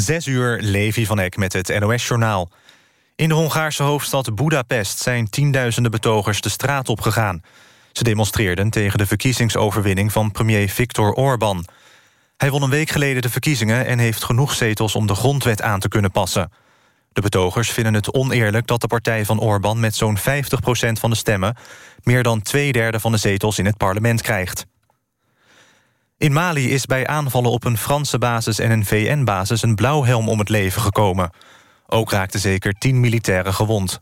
Zes uur, Levi van Eck met het NOS-journaal. In de Hongaarse hoofdstad Budapest zijn tienduizenden betogers de straat opgegaan. Ze demonstreerden tegen de verkiezingsoverwinning van premier Viktor Orbán. Hij won een week geleden de verkiezingen... en heeft genoeg zetels om de grondwet aan te kunnen passen. De betogers vinden het oneerlijk dat de partij van Orbán... met zo'n 50% van de stemmen... meer dan twee derde van de zetels in het parlement krijgt. In Mali is bij aanvallen op een Franse basis en een VN-basis... een blauwhelm om het leven gekomen. Ook raakten zeker tien militairen gewond.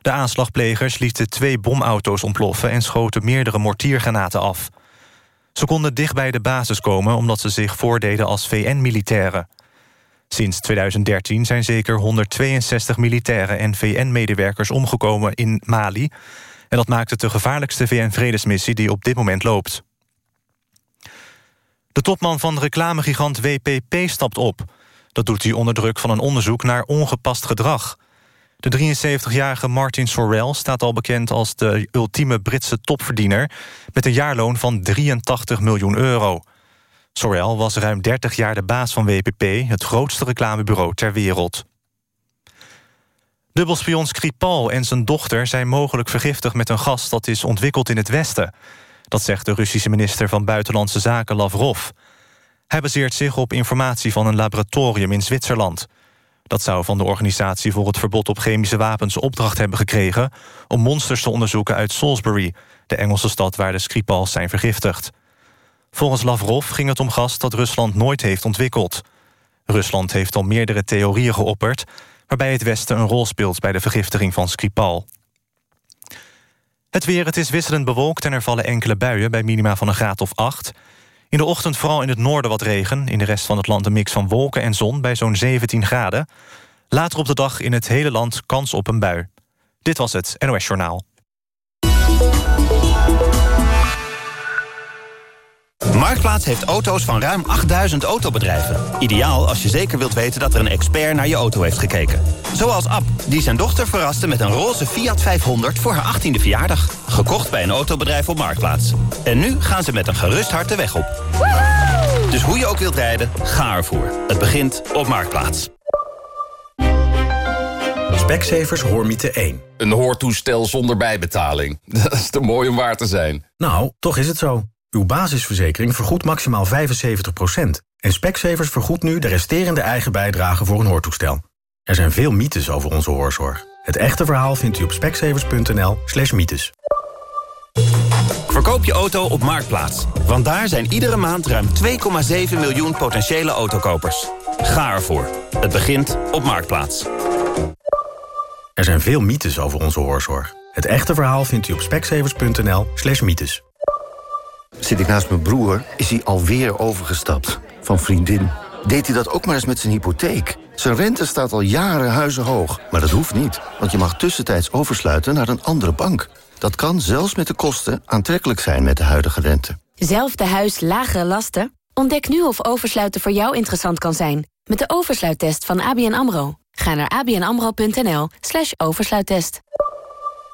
De aanslagplegers lieten twee bomauto's ontploffen... en schoten meerdere mortiergranaten af. Ze konden dicht bij de basis komen... omdat ze zich voordeden als VN-militairen. Sinds 2013 zijn zeker 162 militairen en VN-medewerkers omgekomen in Mali... en dat maakt het de gevaarlijkste VN-vredesmissie die op dit moment loopt. De topman van reclamegigant WPP stapt op. Dat doet hij onder druk van een onderzoek naar ongepast gedrag. De 73-jarige Martin Sorrell staat al bekend als de ultieme Britse topverdiener... met een jaarloon van 83 miljoen euro. Sorrell was ruim 30 jaar de baas van WPP... het grootste reclamebureau ter wereld. Dubbelspion Skripal en zijn dochter zijn mogelijk vergiftigd met een gas... dat is ontwikkeld in het Westen. Dat zegt de Russische minister van Buitenlandse Zaken Lavrov. Hij baseert zich op informatie van een laboratorium in Zwitserland. Dat zou van de Organisatie voor het Verbod op Chemische Wapens opdracht hebben gekregen... om monsters te onderzoeken uit Salisbury, de Engelse stad waar de Skripals zijn vergiftigd. Volgens Lavrov ging het om gas dat Rusland nooit heeft ontwikkeld. Rusland heeft al meerdere theorieën geopperd... waarbij het Westen een rol speelt bij de vergiftiging van Skripal. Het weer, het is wisselend bewolkt en er vallen enkele buien... bij minima van een graad of 8. In de ochtend vooral in het noorden wat regen. In de rest van het land een mix van wolken en zon bij zo'n 17 graden. Later op de dag in het hele land kans op een bui. Dit was het NOS Journaal. Marktplaats heeft auto's van ruim 8000 autobedrijven. Ideaal als je zeker wilt weten dat er een expert naar je auto heeft gekeken. Zoals Ab, die zijn dochter verraste met een roze Fiat 500 voor haar 18e verjaardag. Gekocht bij een autobedrijf op Marktplaats. En nu gaan ze met een gerust hart de weg op. Dus hoe je ook wilt rijden, ga ervoor. Het begint op Marktplaats. Specsavers Hoormiete 1. Een hoortoestel zonder bijbetaling. Dat is te mooi om waar te zijn. Nou, toch is het zo. Uw basisverzekering vergoedt maximaal 75%. En Specsavers vergoedt nu de resterende eigen bijdrage voor een hoortoestel. Er zijn veel mythes over onze hoorzorg. Het echte verhaal vindt u op specsavers.nl slash mythes. Verkoop je auto op Marktplaats. Want daar zijn iedere maand ruim 2,7 miljoen potentiële autokopers. Ga ervoor. Het begint op Marktplaats. Er zijn veel mythes over onze hoorzorg. Het echte verhaal vindt u op specsavers.nl slash mythes. Zit ik naast mijn broer, is hij alweer overgestapt. Van vriendin. Deed hij dat ook maar eens met zijn hypotheek? Zijn rente staat al jaren huizenhoog. Maar dat hoeft niet, want je mag tussentijds oversluiten naar een andere bank. Dat kan zelfs met de kosten aantrekkelijk zijn met de huidige rente. Zelfde huis, lagere lasten? Ontdek nu of oversluiten voor jou interessant kan zijn. Met de oversluittest van ABN AMRO. Ga naar abnamro.nl slash oversluittest.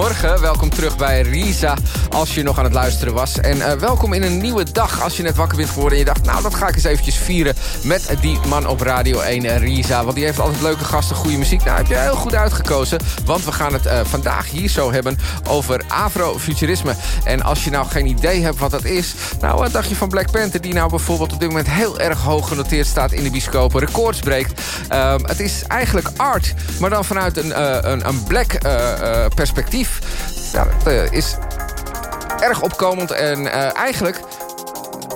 Goedemorgen, welkom terug bij Risa als je nog aan het luisteren was. En uh, welkom in een nieuwe dag als je net wakker bent geworden... en je dacht, nou, dat ga ik eens eventjes vieren met die man op Radio 1, uh, Risa. Want die heeft altijd leuke gasten, goede muziek. Nou, heb je heel goed uitgekozen, want we gaan het uh, vandaag hier zo hebben... over afrofuturisme. En als je nou geen idee hebt wat dat is... nou, wat dacht je van Black Panther... die nou bijvoorbeeld op dit moment heel erg hoog genoteerd staat... in de bioscopen, records breekt. het is eigenlijk art, maar dan vanuit een, een, een black perspectief. Ja, dat is erg opkomend en uh, eigenlijk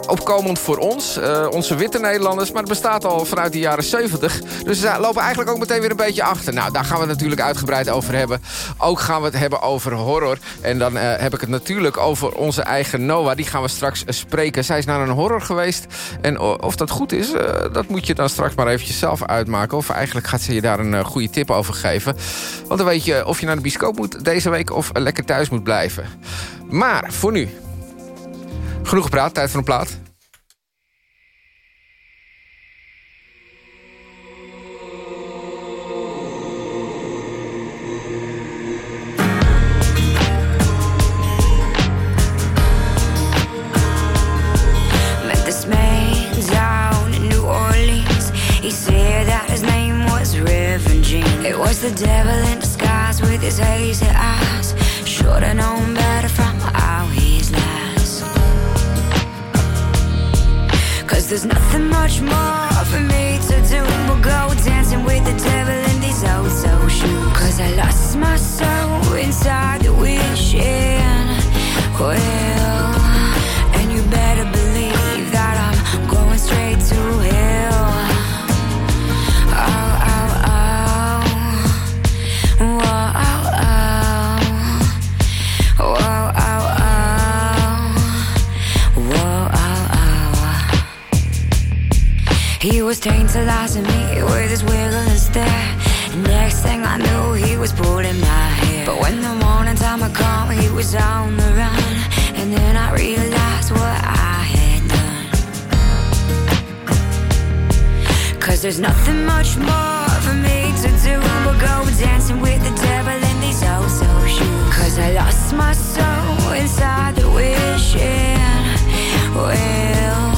opkomend voor ons, uh, onze witte Nederlanders... maar het bestaat al vanuit de jaren 70. Dus we lopen eigenlijk ook meteen weer een beetje achter. Nou, daar gaan we het natuurlijk uitgebreid over hebben. Ook gaan we het hebben over horror. En dan uh, heb ik het natuurlijk over onze eigen Noah. Die gaan we straks spreken. Zij is naar een horror geweest. En of dat goed is, dat moet je dan straks maar eventjes zelf uitmaken. Of eigenlijk gaat ze je daar een goede tip over geven. Want dan weet je of je naar de bioscoop moet deze week... of lekker thuis moet blijven. Maar voor nu, genoeg gepraat, tijd voor een plaat. It was the devil in disguise with his hazy eyes. Should've known there's nothing much more for me to do but go dancing with the devil in these old so shoes. Cause I lost my soul inside the wishing. Well, and you better believe that I'm going straight to hell. He was tantalizing me with his wiggle and stare. Next thing I knew, he was pulling my hair. But when the morning time had come, he was on the run. And then I realized what I had done. Cause there's nothing much more for me to do but go dancing with the devil in these old so shoes. Cause I lost my soul inside the wishing. Well,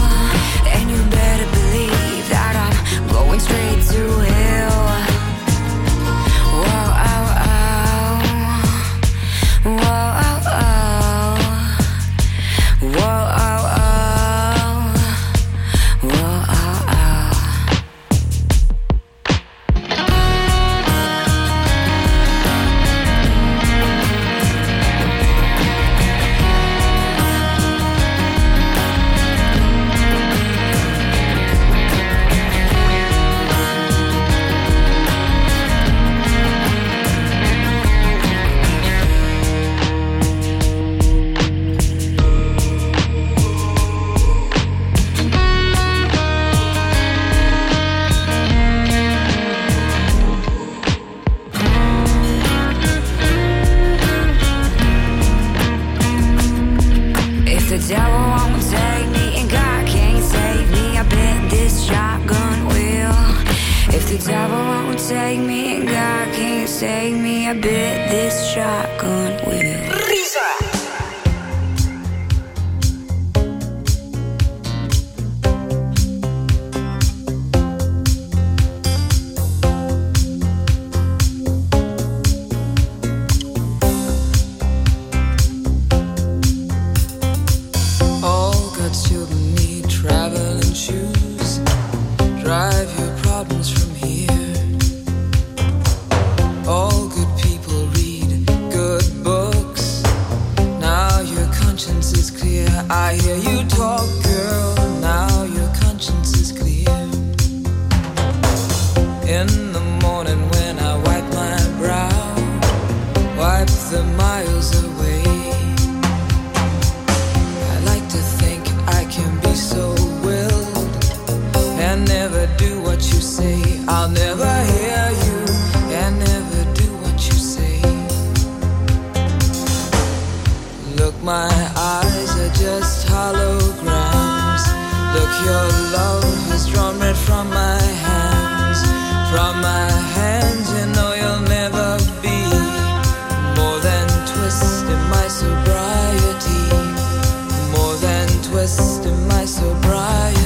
in my sobriety.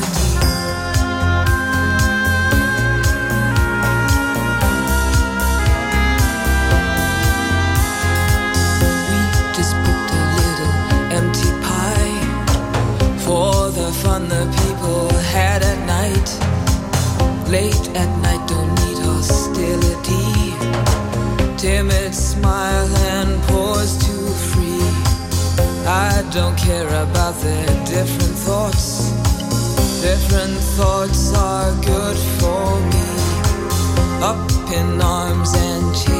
We just a little empty pie for the fun the people had at night. Late at night, don't need hostility. Timid smile don't care about their different thoughts. Different thoughts are good for me. Up in arms and chasing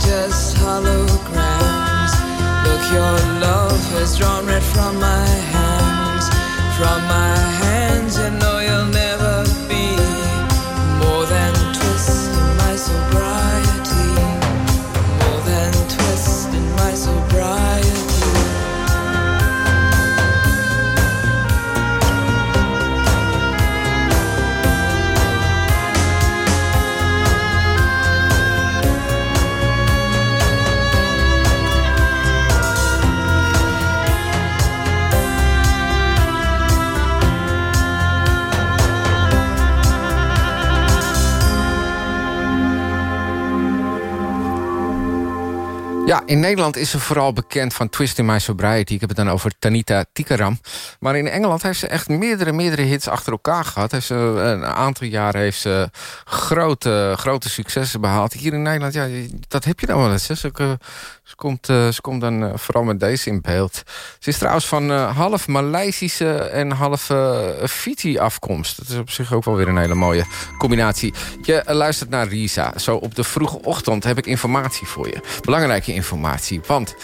just holograms. Look, your love has drawn red from my in Nederland is ze vooral bekend van Twist in My Sobriety. Ik heb het dan over Tanita Tikaram. Maar in Engeland heeft ze echt meerdere, meerdere hits achter elkaar gehad. Heeft ze, een aantal jaren heeft ze grote, grote successen behaald. Hier in Nederland, ja, dat heb je dan wel eens. Eh, ze, komt, eh, ze komt dan eh, vooral met deze in beeld. Ze is trouwens van eh, half Maleisische en half eh, Fiji afkomst. Dat is op zich ook wel weer een hele mooie combinatie. Je eh, luistert naar Risa. Zo op de vroege ochtend heb ik informatie voor je. Belangrijke informatie, want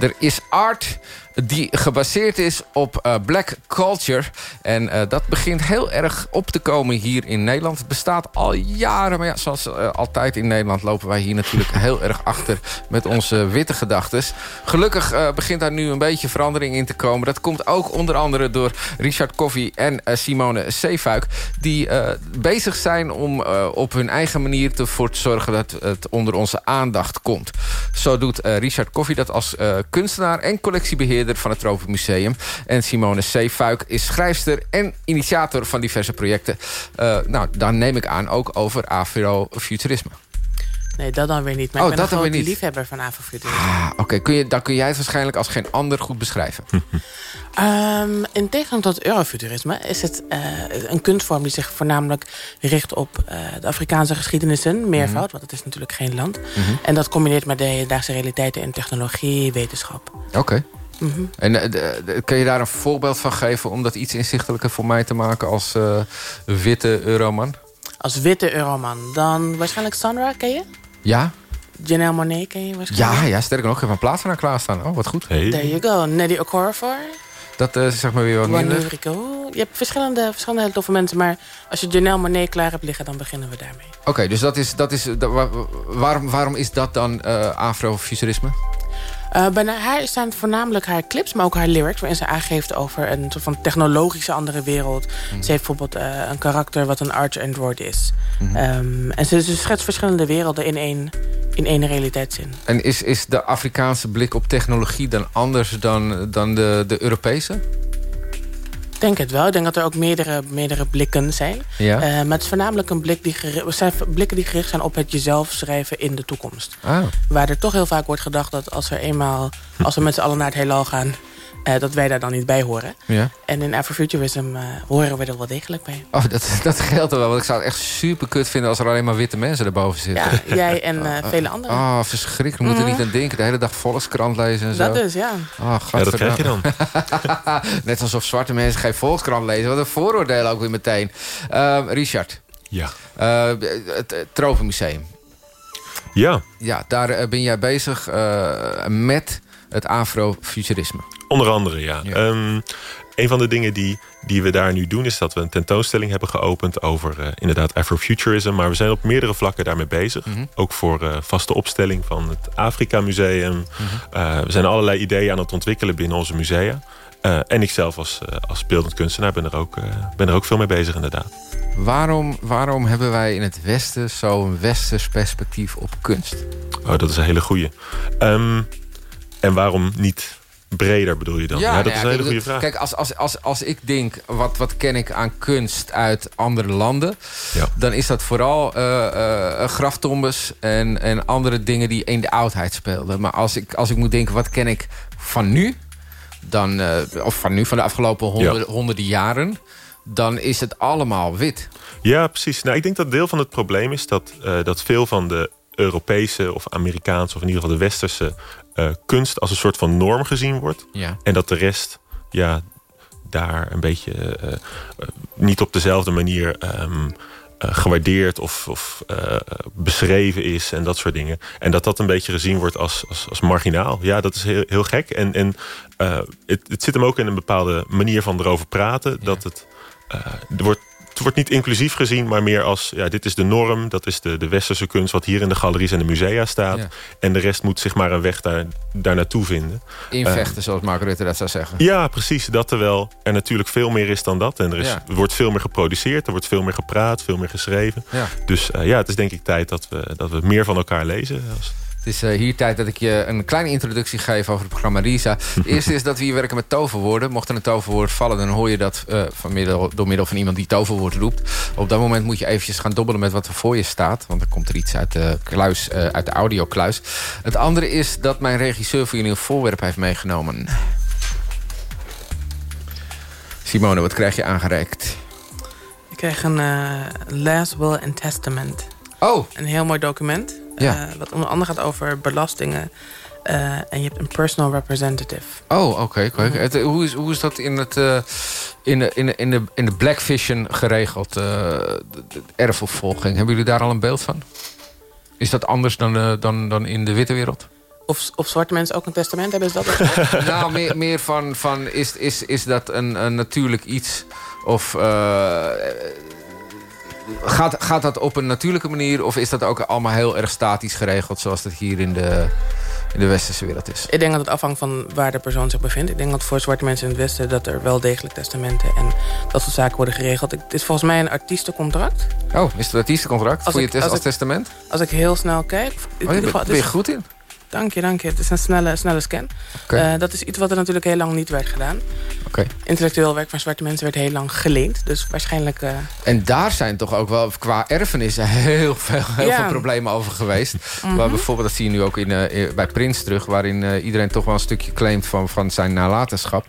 er is art die gebaseerd is op eh, black culture. En eh, dat begint heel erg op te komen hier in Nederland. Het bestaat al jaren, maar ja, zoals eh, altijd in Nederland... lopen wij hier natuurlijk heel erg achter met onze witte gedachtes. Gelukkig begint daar nu een beetje verandering in te komen. Dat komt ook onder andere door Richard Koffie en Simone Zeefuik... die bezig zijn om op hun eigen manier ervoor te zorgen... dat het onder onze aandacht komt. Zo doet Richard Koffie dat als kunstenaar en collectiebeheerder van het Tropenmuseum. En Simone Zeefuik is schrijfster en initiator van diverse projecten. Eh, nou, dan neem ik aan ook over afrofuturisme. Nee, dat dan weer niet. Maar Oh, ik ben dat een weer liefhebber van Afrofuturisme. Ah, Oké, kun je dan kun jij het waarschijnlijk als geen ander goed beschrijven. Ehm, in tegenstelling tot Eurofuturisme is het eh, een kunstvorm die zich voornamelijk richt op eh, de Afrikaanse geschiedenissen, meervoud, Mhm. want het is natuurlijk geen land. En dat combineert met de hedendaagse realiteiten in technologie, wetenschap. Oké. Mhm. En eh, de- de- kun je daar een voorbeeld van geven... om dat iets inzichtelijker voor mij te maken als eh, witte euroman? Als witte Euroman, dan waarschijnlijk Sandra, ken je? Ja? Janelle Monet ken je waarschijnlijk? Ja, ja, sterker nog, ik heb een plaats van haar klaarstaan. Oh, wat goed. There you go. Nelly Okorafor. Dat eh, zeg maar weer wat Juan minder. Je hebt verschillende, verschillende hele toffe mensen, maar als je Janelle Monet klaar hebt liggen, dan beginnen we daarmee. Oké, dus dat is, dat is, dat- waarom, waarom is dat dan eh, afrofuturisme? Eh, bij haar staan voornamelijk haar clips, maar ook haar lyrics... waarin ze aangeeft over een soort van technologische andere wereld. Mhm. Ze heeft bijvoorbeeld eh, een karakter wat een arch-android is. Mhm. Ehm, en ze, ze schetst verschillende werelden in één, in één realiteitszin. En is, is de Afrikaanse blik op technologie dan anders dan, dan de, de Europese? Ik denk het wel. Ik denk dat er ook meerdere, meerdere blikken zijn. Ja. Eh, maar het is voornamelijk een blik die geri- het zijn blikken die gericht zijn op het jezelf schrijven in de toekomst. Ah. Waar er toch heel vaak wordt gedacht dat als we eenmaal, als we met z'n allen naar het heelal gaan, eh, dat wij daar dan niet bij horen. Ja. En in Afrofuturism eh horen we er wel degelijk bij. Oh, dat, dat geldt er wel. Want ik zou het echt super kut vinden als er alleen maar witte mensen erboven zitten. Ja, jij en eh, vele anderen. Oh, verschrikkelijk. We moeten Mhm. niet aan denken. De hele dag Volkskrant lezen en zo. Dat dus, ja. Oh, Ja, dat krijg je dan. Net alsof zwarte mensen geen Volkskrant lezen. Wat een vooroordeel ook weer meteen. Ehm, Richard. Ja. Eh, het, het Tropenmuseum. Ja. Ja, daar ben jij bezig eh, met het afrofuturisme. Onder andere, ja. Ehm, een van de dingen die, die we daar nu doen... is dat we een tentoonstelling hebben geopend over uh, inderdaad Afrofuturism. Maar we zijn op meerdere vlakken daarmee bezig. Mhm. Ook voor uh, vaste opstelling van het Afrika Museum. Mhm. Uh, we zijn allerlei ideeën aan het ontwikkelen binnen onze musea. en ik zelf als, als beeldend kunstenaar ben er, ook, ben er ook veel mee bezig inderdaad. Waarom, waarom hebben wij in het Westen zo'n westers perspectief op kunst? Oh, dat is een hele goeie. Um, en waarom niet breder bedoel je dan? Ja, ja dat is een hele goede vraag. Kijk, als, als, als, als ik denk, wat, wat ken ik aan kunst uit andere landen... Ja. dan is dat vooral uh, uh, graftombes en, en andere dingen die in de oudheid speelden. Maar als ik, als ik moet denken, wat ken ik van nu... Dan, uh, of van nu, van de afgelopen honderden jaren... dan is het allemaal wit. Ja, precies. Nou, ik denk dat deel van het probleem is dat, dat veel van de Europese of Amerikaanse... of in ieder geval de westerse uh, kunst als een soort van norm gezien wordt. Ja. En dat de rest ja, daar een beetje uh, uh, niet op dezelfde manier um, gewaardeerd of, of beschreven is en dat soort dingen. En dat dat een beetje gezien wordt als, als, als marginaal. Ja, dat is heel, heel gek. En, en het, het zit hem ook in een bepaalde manier van erover praten. Ja. Dat het, er wordt wordt niet inclusief gezien, maar meer als... ja, dit is de norm, dat is de, de westerse kunst... wat hier in de galeries en de musea staat. Ja. En de rest moet zich maar een weg daar, daar naartoe vinden. Invechten, uh, zoals Mark Rutte dat zou zeggen. Ja, precies, dat terwijl er natuurlijk veel meer is dan dat. En er, is, Ja. er wordt veel meer geproduceerd, er wordt veel meer gepraat... veel meer geschreven. Ja. Dus uh, ja, het is denk ik tijd dat we, dat we meer van elkaar lezen. Als... Het is uh, hier tijd dat ik je een kleine introductie geef over het programma Risa. Het eerste is dat we hier werken met toverwoorden. Mocht er een toverwoord vallen, dan hoor je dat uh, van middel, door middel van iemand die toverwoord roept. Op dat moment moet je eventjes gaan dobbelen met wat er voor je staat. Want dan komt er iets uit de, kluis, uh, uit de audiokluis. Het andere is dat mijn regisseur voor jullie een voorwerp heeft meegenomen. Simone, wat krijg je aangereikt? Ik krijg een uh, Last Will and Testament. Oh. Een heel mooi document. Ja. Uh, wat onder andere gaat over belastingen. Uh, en je hebt een personal representative. Oh, oké. Okay, okay. mm -hmm. hoe, is, hoe is dat in, het, uh, in, de, in, de, in, de, in de Black Vision geregeld? de, de erfopvolging. Hebben jullie daar al een beeld van? Is dat anders dan, dan, dan in de witte wereld? Of, of zwarte mensen ook een testament hebben? Is dat nou, meer, meer van, van is, is, is dat een, een natuurlijk iets? Of gaat, gaat dat op een natuurlijke manier... of is dat ook allemaal heel erg statisch geregeld... zoals dat hier in de, in de westerse wereld is? Ik denk dat het afhangt van waar de persoon zich bevindt. Ik denk dat voor zwarte mensen in het westen... dat er wel degelijk testamenten en dat soort zaken worden geregeld. Het is volgens mij een artiestencontract. Oh, is het een artiestencontract als voor je test als, testament? Als ik heel snel kijk... Oh, je ben, ben je goed in? Dank je, dank je. Het is een snelle, snelle scan. Okay. Uh, dat is iets wat er natuurlijk heel lang niet werd gedaan. Okay. Intellectueel werk van zwarte mensen werd heel lang geleend. Dus waarschijnlijk... Uh... En daar zijn toch ook wel qua erfenis heel veel, heel Ja. veel problemen over geweest. Mhm. Waar bijvoorbeeld, dat zie je nu ook in, uh, bij Prins terug... waarin uh, iedereen toch wel een stukje claimt van, van zijn nalatenschap.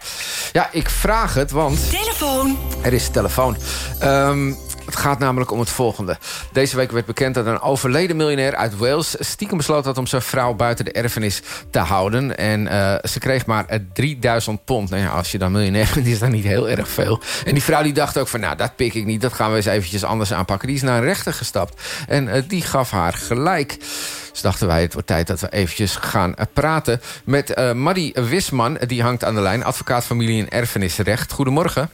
Ja, ik vraag het, want... Telefoon! Er is telefoon. Um, het gaat namelijk om het volgende. Deze week werd bekend dat een overleden miljonair uit Wales... stiekem besloten had om zijn vrouw buiten de erfenis te houden. En uh, ze kreeg maar 3000 pond. Nou ja, als je dan miljonair bent, is dat niet heel erg veel. En die vrouw die dacht ook van, nou, dat pik ik niet. Dat gaan we eens eventjes anders aanpakken. Die is naar een rechter gestapt. En uh, die gaf haar gelijk. Dus dachten wij, het wordt tijd dat we eventjes gaan praten... met uh, Maddie Wisman, die hangt aan de lijn. Advocaat familie en erfenisrecht. Goedemorgen.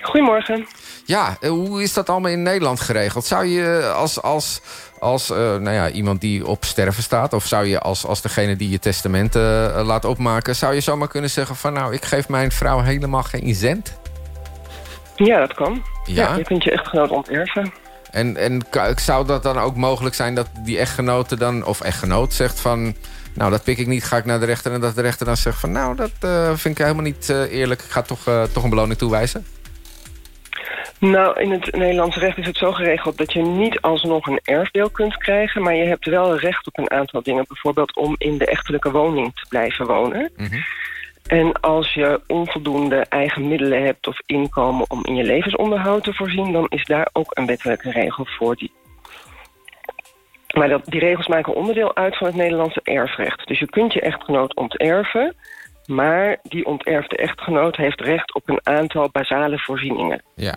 Goedemorgen. Ja, hoe is dat allemaal in Nederland geregeld? Zou je als, als, als uh, nou ja, iemand die op sterven staat... of zou je als, als degene die je testament uh, laat opmaken... zou je zomaar kunnen zeggen van... nou, ik geef mijn vrouw helemaal geen cent? Ja, dat kan. Ja? ja je kunt je echtgenoot onterven. En, en zou dat dan ook mogelijk zijn dat die echtgenote dan... of echtgenoot zegt van... nou, dat pik ik niet, ga ik naar de rechter... en dat de rechter dan zegt van... nou, dat uh, vind ik helemaal niet eerlijk... ik ga toch, toch een beloning toewijzen? Nou, in het Nederlandse recht is het zo geregeld dat je niet alsnog een erfdeel kunt krijgen, maar je hebt wel recht op een aantal dingen. Bijvoorbeeld om in de echtelijke woning te blijven wonen. Mm -hmm. En als je onvoldoende eigen middelen hebt of inkomen om in je levensonderhoud te voorzien, dan is daar ook een wettelijke regel voor. Die... Maar dat, die regels maken onderdeel uit van het Nederlandse erfrecht. Dus je kunt je echtgenoot onterven, maar die onterfde echtgenoot heeft recht op een aantal basale voorzieningen. Ja.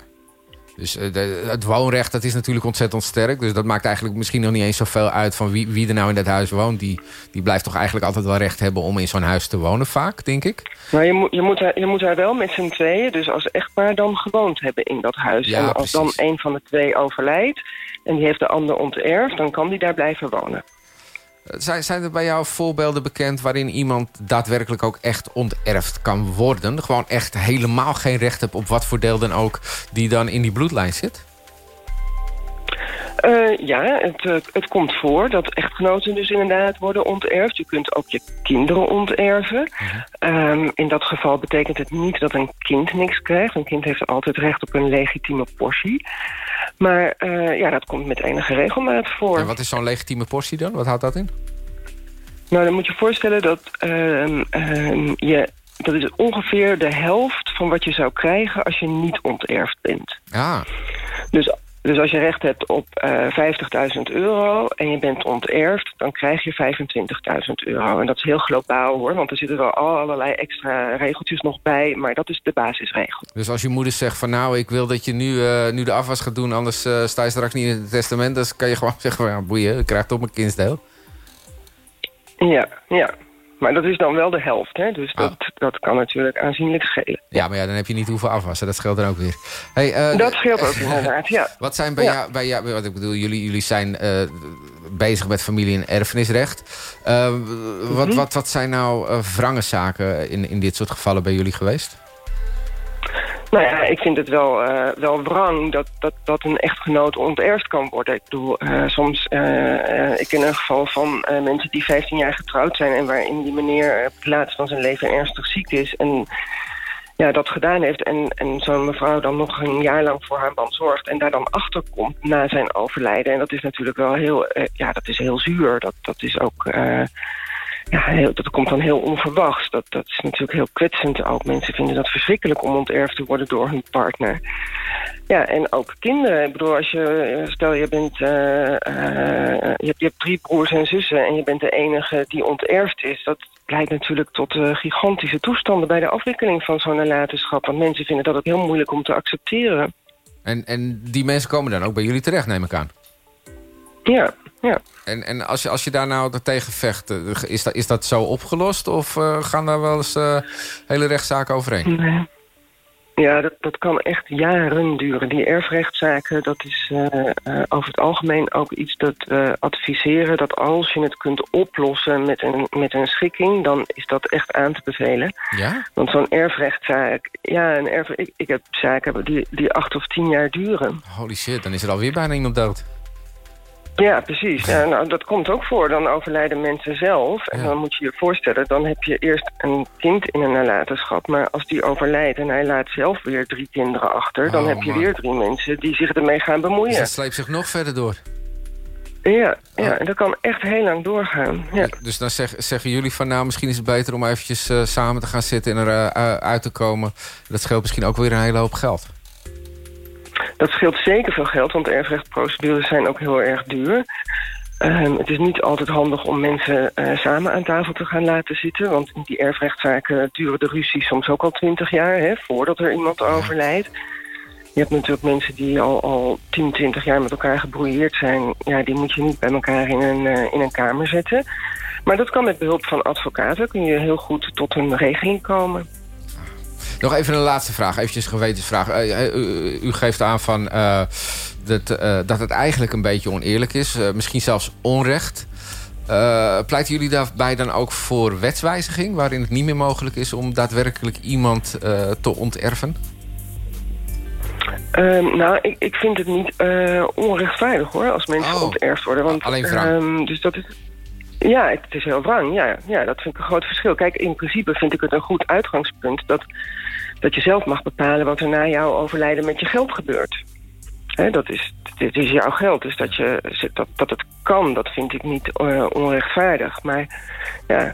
Dus eh, de- het woonrecht dat is natuurlijk ontzettend sterk. Dus dat maakt eigenlijk misschien nog niet eens zoveel uit... van wie, wie er nou in dat huis woont. Die, die blijft toch eigenlijk altijd wel recht hebben om in zo'n huis te wonen vaak, denk ik. Maar je moet, je, moet daar, je moet daar wel met z'n tweeën, dus als echtpaar, dan gewoond hebben in dat huis. Ja, en als precies. dan een van de twee overlijdt en die heeft de ander onterfd... dan kan die daar blijven wonen. Zijn, zijn er bij jou voorbeelden bekend waarin iemand daadwerkelijk ook echt onterfd kan worden? Gewoon echt helemaal geen recht hebt op wat voor deel dan ook die dan in die bloedlijn zit? Eh, ja, het, eh, het komt voor dat echtgenoten dus inderdaad worden onterfd. Je kunt ook je kinderen onterven. Ehm, in dat geval betekent het niet dat een kind niks krijgt. Een kind heeft altijd recht op een legitieme portie. Maar eh, ja, dat komt met enige regelmaat voor. En wat is zo'n legitieme portie dan? Wat houdt dat in? Nou, dan moet je voorstellen dat ehm, ehm, je... Dat is ongeveer de helft van wat je zou krijgen als je niet onterfd bent. Ah, Dus, dus als je recht hebt op eh 50.000 euro en je bent onterfd... dan krijg je 25.000 euro. En dat is heel globaal hoor, want er zitten wel allerlei extra regeltjes nog bij... maar dat is de basisregel. dus als je moeder zegt van nou, ik wil dat je nu, eh, nu de afwas gaat doen... anders eh, sta je straks niet in het testament... dan kan je gewoon zeggen van ja, boeien, ik krijg toch mijn kindsdeel. Ja, ja. Maar dat is dan wel de helft, hè? dus dat, dat kan natuurlijk aanzienlijk schelen. Ja, maar ja, dan heb je niet hoeven afwassen. Dat scheelt dan ook weer. Hey, eh, Dat scheelt ook inderdaad, ja. Wat zijn bij Ja. jou, bij jou, wat ik bedoel, jullie, jullie zijn eh, bezig met familie- en erfenisrecht. Eh, wat, Mhm. wat, wat zijn nou wrange in, in dit soort gevallen bij jullie geweest? Nou ja, ik vind het wel, eh, wel wrang dat, dat, dat een echtgenoot onterfd kan worden. Ik bedoel, eh, soms, eh, ik ken een geval van mensen die 15 jaar getrouwd zijn... en waarin die meneer op de laatste van zijn leven ernstig ziek is... en ja, dat gedaan heeft en, en zo'n mevrouw dan nog een jaar lang voor haar man zorgt... en daar dan achter komt na zijn overlijden. En dat is natuurlijk wel heel, ja, dat is heel zuur. Dat, dat is ook... ja, dat komt dan heel onverwachts. Dat, dat is natuurlijk heel kwetsend ook. Mensen vinden dat verschrikkelijk om onterfd te worden door hun partner. Ja, en ook kinderen. Ik bedoel, als je, stel je bent, eh, eh, je, hebt, je hebt drie broers en zussen en je bent de enige die onterfd is. Dat leidt natuurlijk tot eh, gigantische toestanden bij de afwikkeling van zo'n nalatenschap. Want mensen vinden dat ook heel moeilijk om te accepteren. En, en die mensen komen dan ook bij jullie terecht, neem ik aan. Ja, ja. En, en als, je, als je daar nou tegen vecht, eh, is dat, is dat zo opgelost? Of eh, gaan daar wel eens eh, hele rechtszaken overheen? Nee. Ja, dat, dat kan echt jaren duren. Die erfrechtszaken, dat is over het algemeen ook iets dat we adviseren... dat als je het kunt oplossen met een, met een schikking... dan is dat echt aan te bevelen. Ja? Want zo'n erfrechtszaak... Ja, een erf, ik, ik heb zaken die, die acht of tien jaar duren. Holy shit, dan is er alweer bijna iemand dood. Ja, precies. Ja, nou, dat komt ook voor. Dan overlijden mensen zelf. En dan moet je je voorstellen, dan heb je eerst een kind in een nalatenschap. Maar als die overlijdt en hij laat zelf weer drie kinderen achter... dan Oh, heb je man. weer drie mensen die zich ermee gaan bemoeien. Dus dat sleept zich nog verder door. Ja, ja, en dat kan echt heel lang doorgaan. Ja. Dus dan zeg, zeggen jullie van nou, misschien is het beter om eventjes eh, samen te gaan zitten en eruit uit te komen. Dat scheelt misschien ook weer een hele hoop geld. Dat scheelt zeker veel geld, want erfrechtprocedures zijn ook heel erg duur. Ehm, het is niet altijd handig om mensen eh, samen aan tafel te gaan laten zitten. Want in die erfrechtszaken duren de ruzies soms ook al twintig jaar... Hè, voordat er iemand overlijdt. Je hebt natuurlijk mensen die al, al 10, 20 jaar met elkaar gebrouilleerd zijn. Ja, die moet je niet bij elkaar in een, eh, in een kamer zetten. Maar dat kan met behulp van advocaten. Kun je heel goed tot een regeling komen. Nog even een laatste vraag, eventjes een gewetensvraag. Eh, eh, u, u geeft aan van, eh, dat, eh, dat het eigenlijk een beetje oneerlijk is. eh, misschien zelfs onrecht. Eh, pleiten jullie daarbij dan ook voor wetswijziging... waarin het niet meer mogelijk is om daadwerkelijk iemand eh, te onterven? Ehm, nou, ik, ik vind het niet eh, onrechtvaardig hoor, als mensen onterfd worden. Want, alleen wrang. ehm, dus dat is, ja, het is heel wrang. Ja, ja, dat vind ik een groot verschil. Kijk, in principe vind ik het een goed uitgangspunt... dat, dat je zelf mag bepalen wat er na jouw overlijden met je geld gebeurt. Dat is, dit is jouw geld, dus dat, je, dat, dat het kan, dat vind ik niet eh, onrechtvaardig. Maar ja,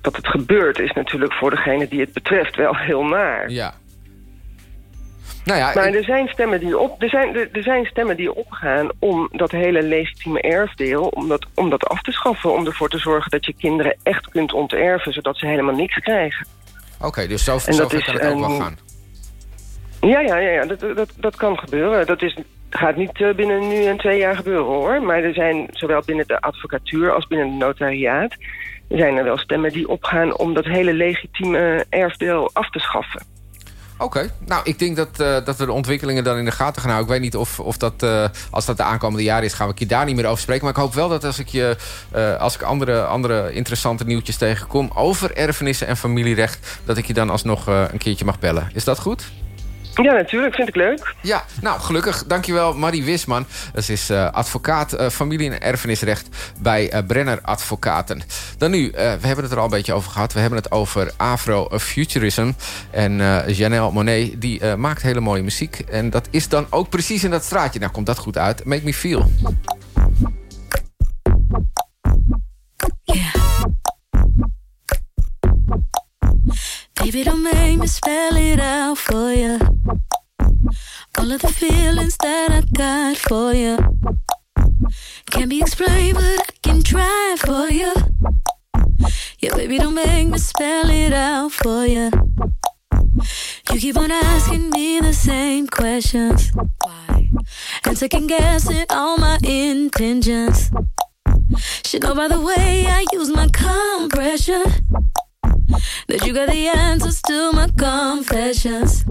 dat het gebeurt is natuurlijk voor degene die het betreft wel heel naar. Ja. Nou ja, maar er zijn, stemmen die op, er, zijn, er, er zijn stemmen die opgaan om dat hele legitieme erfdeel... Om dat, om dat af te schaffen, om ervoor te zorgen dat je kinderen echt kunt onterven... zodat ze helemaal niks krijgen. Oké, dus zo, zo kan het ook wel gaan. Ja, ja, ja, ja. Dat, dat, dat kan gebeuren. Dat is, gaat niet eh, binnen nu en twee jaar gebeuren hoor. Maar er zijn zowel binnen de advocatuur als binnen het notariaat... zijn er wel stemmen die opgaan om dat hele legitieme erfdeel af te schaffen. Oké, nou ik denk dat, eh, dat we de ontwikkelingen dan in de gaten gaan houden. Ik weet niet of, of dat, eh, als dat de aankomende jaren is, gaan we daar niet meer over spreken. Maar ik hoop wel dat als ik, je, eh, als ik andere, andere interessante nieuwtjes tegenkom over erfenissen en familierecht, dat ik je dan alsnog een keertje mag bellen. Is dat goed? Ja, natuurlijk. Vind ik leuk. Ja, nou, gelukkig. Dankjewel, Marie Wisman. Ze is uh, advocaat uh, familie- en erfenisrecht bij uh, Brenner Advocaten. Dan nu, we hebben het er al een beetje over gehad. We hebben het over Afrofuturism. En Janelle Monet, die maakt hele mooie muziek. En dat is dan ook precies in dat straatje. Nou, komt dat goed uit. Make Me Feel. Yeah. Baby, don't make me spell it out for you. All of the feelings that I got for you can't be explained, but I can try for you. Yeah, baby, don't make me spell it out for you. You keep on asking me the same questions. Why? And second guessing all my intentions. Should know by the way I use my compression that you got the answers to my confessions.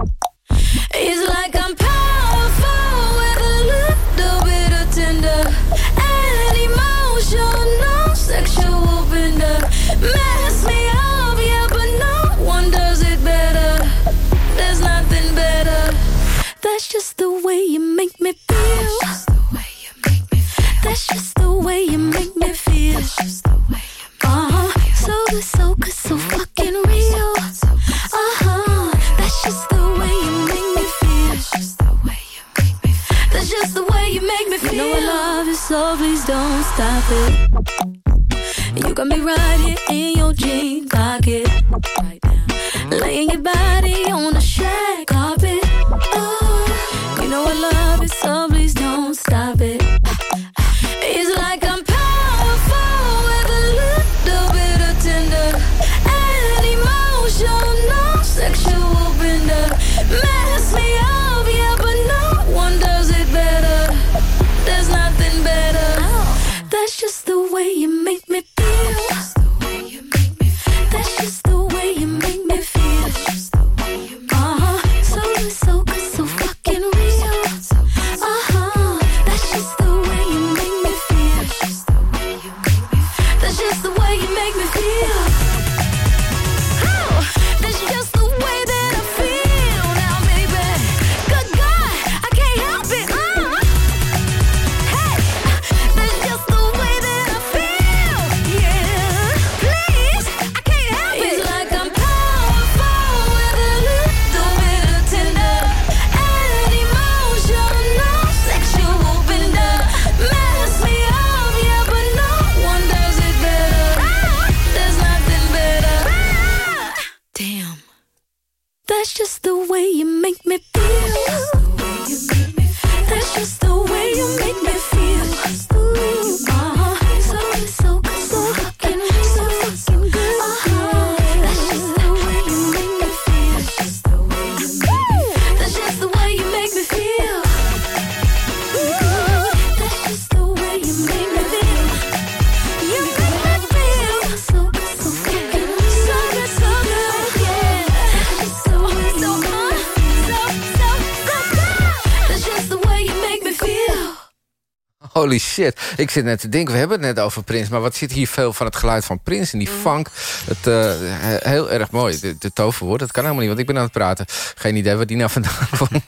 Shit. Ik zit net te denken, we hebben het net over Prins... maar wat zit hier veel van het geluid van Prins en die funk. Het, eh, he- heel erg mooi. De, de toverwoord, dat kan helemaal niet, want ik ben aan het praten. Geen idee wat die nou vandaan komt.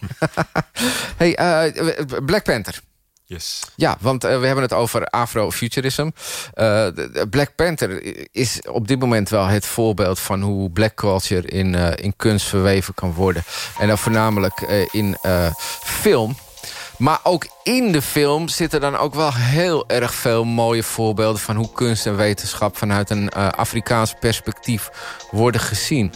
hey, eh, Black Panther. Yes. Ja, want eh, we hebben het over afrofuturism. Eh, de Black Panther is op dit moment wel het voorbeeld... van hoe black culture in, eh, in kunst verweven kan worden. En dan voornamelijk eh, in eh, film... Maar ook in de film zitten dan ook wel heel erg veel mooie voorbeelden... van hoe kunst en wetenschap vanuit een eh, Afrikaans perspectief worden gezien.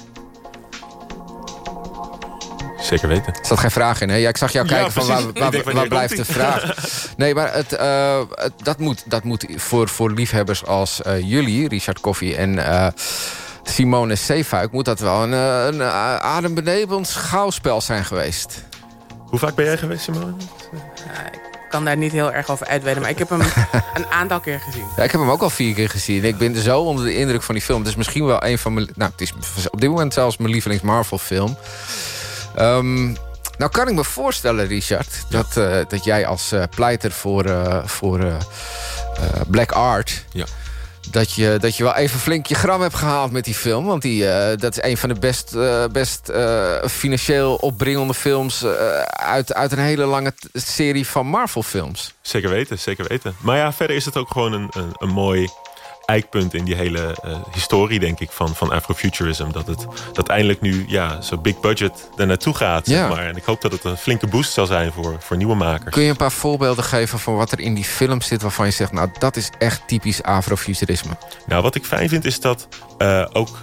Zeker weten. Er zat geen vraag in, hè? Ja, ik zag jou Ja, kijken van waar, waar, blijft de vraag? Nee, maar het, eh, het- dat moet, dat moet voor, voor liefhebbers als eh, jullie, Richard Koffie en... Simone Zeefuik moet dat wel een, een adembenebelend schouwspel zijn geweest. Hoe vaak ben jij geweest, Simone? Ik kan daar niet heel erg over uitweiden, maar ik heb hem een aantal keer gezien. Ja, ik heb hem ook al vier keer gezien. Ik ben zo onder de indruk van die film. Het is misschien wel een van mijn... Nou, het is op dit moment zelfs mijn lievelings Marvel film. Ehm, nou kan ik me voorstellen, Richard... dat, eh, dat jij als eh, pleiter voor, eh, voor eh, eh, Black Art... Ja. Dat je, dat je wel even flink je gram hebt gehaald met die film. Want die, eh, dat is een van de best, eh, best eh, financieel opbrengende films... uit, uit een hele lange serie van Marvel-films. Zeker weten, zeker weten. Maar ja, verder is het ook gewoon een, een, een mooi eikpunt in die hele eh, historie, denk ik, van, van Afrofuturism. Dat het dat eindelijk nu ja, zo big budget er naartoe gaat. Ja. Zeg maar. En ik hoop dat het een flinke boost zal zijn voor, voor nieuwe makers. Kun je een paar voorbeelden geven van wat er in die film zit... waarvan je zegt, nou, dat is echt typisch afrofuturisme? Nou, wat ik fijn vind is dat eh, ook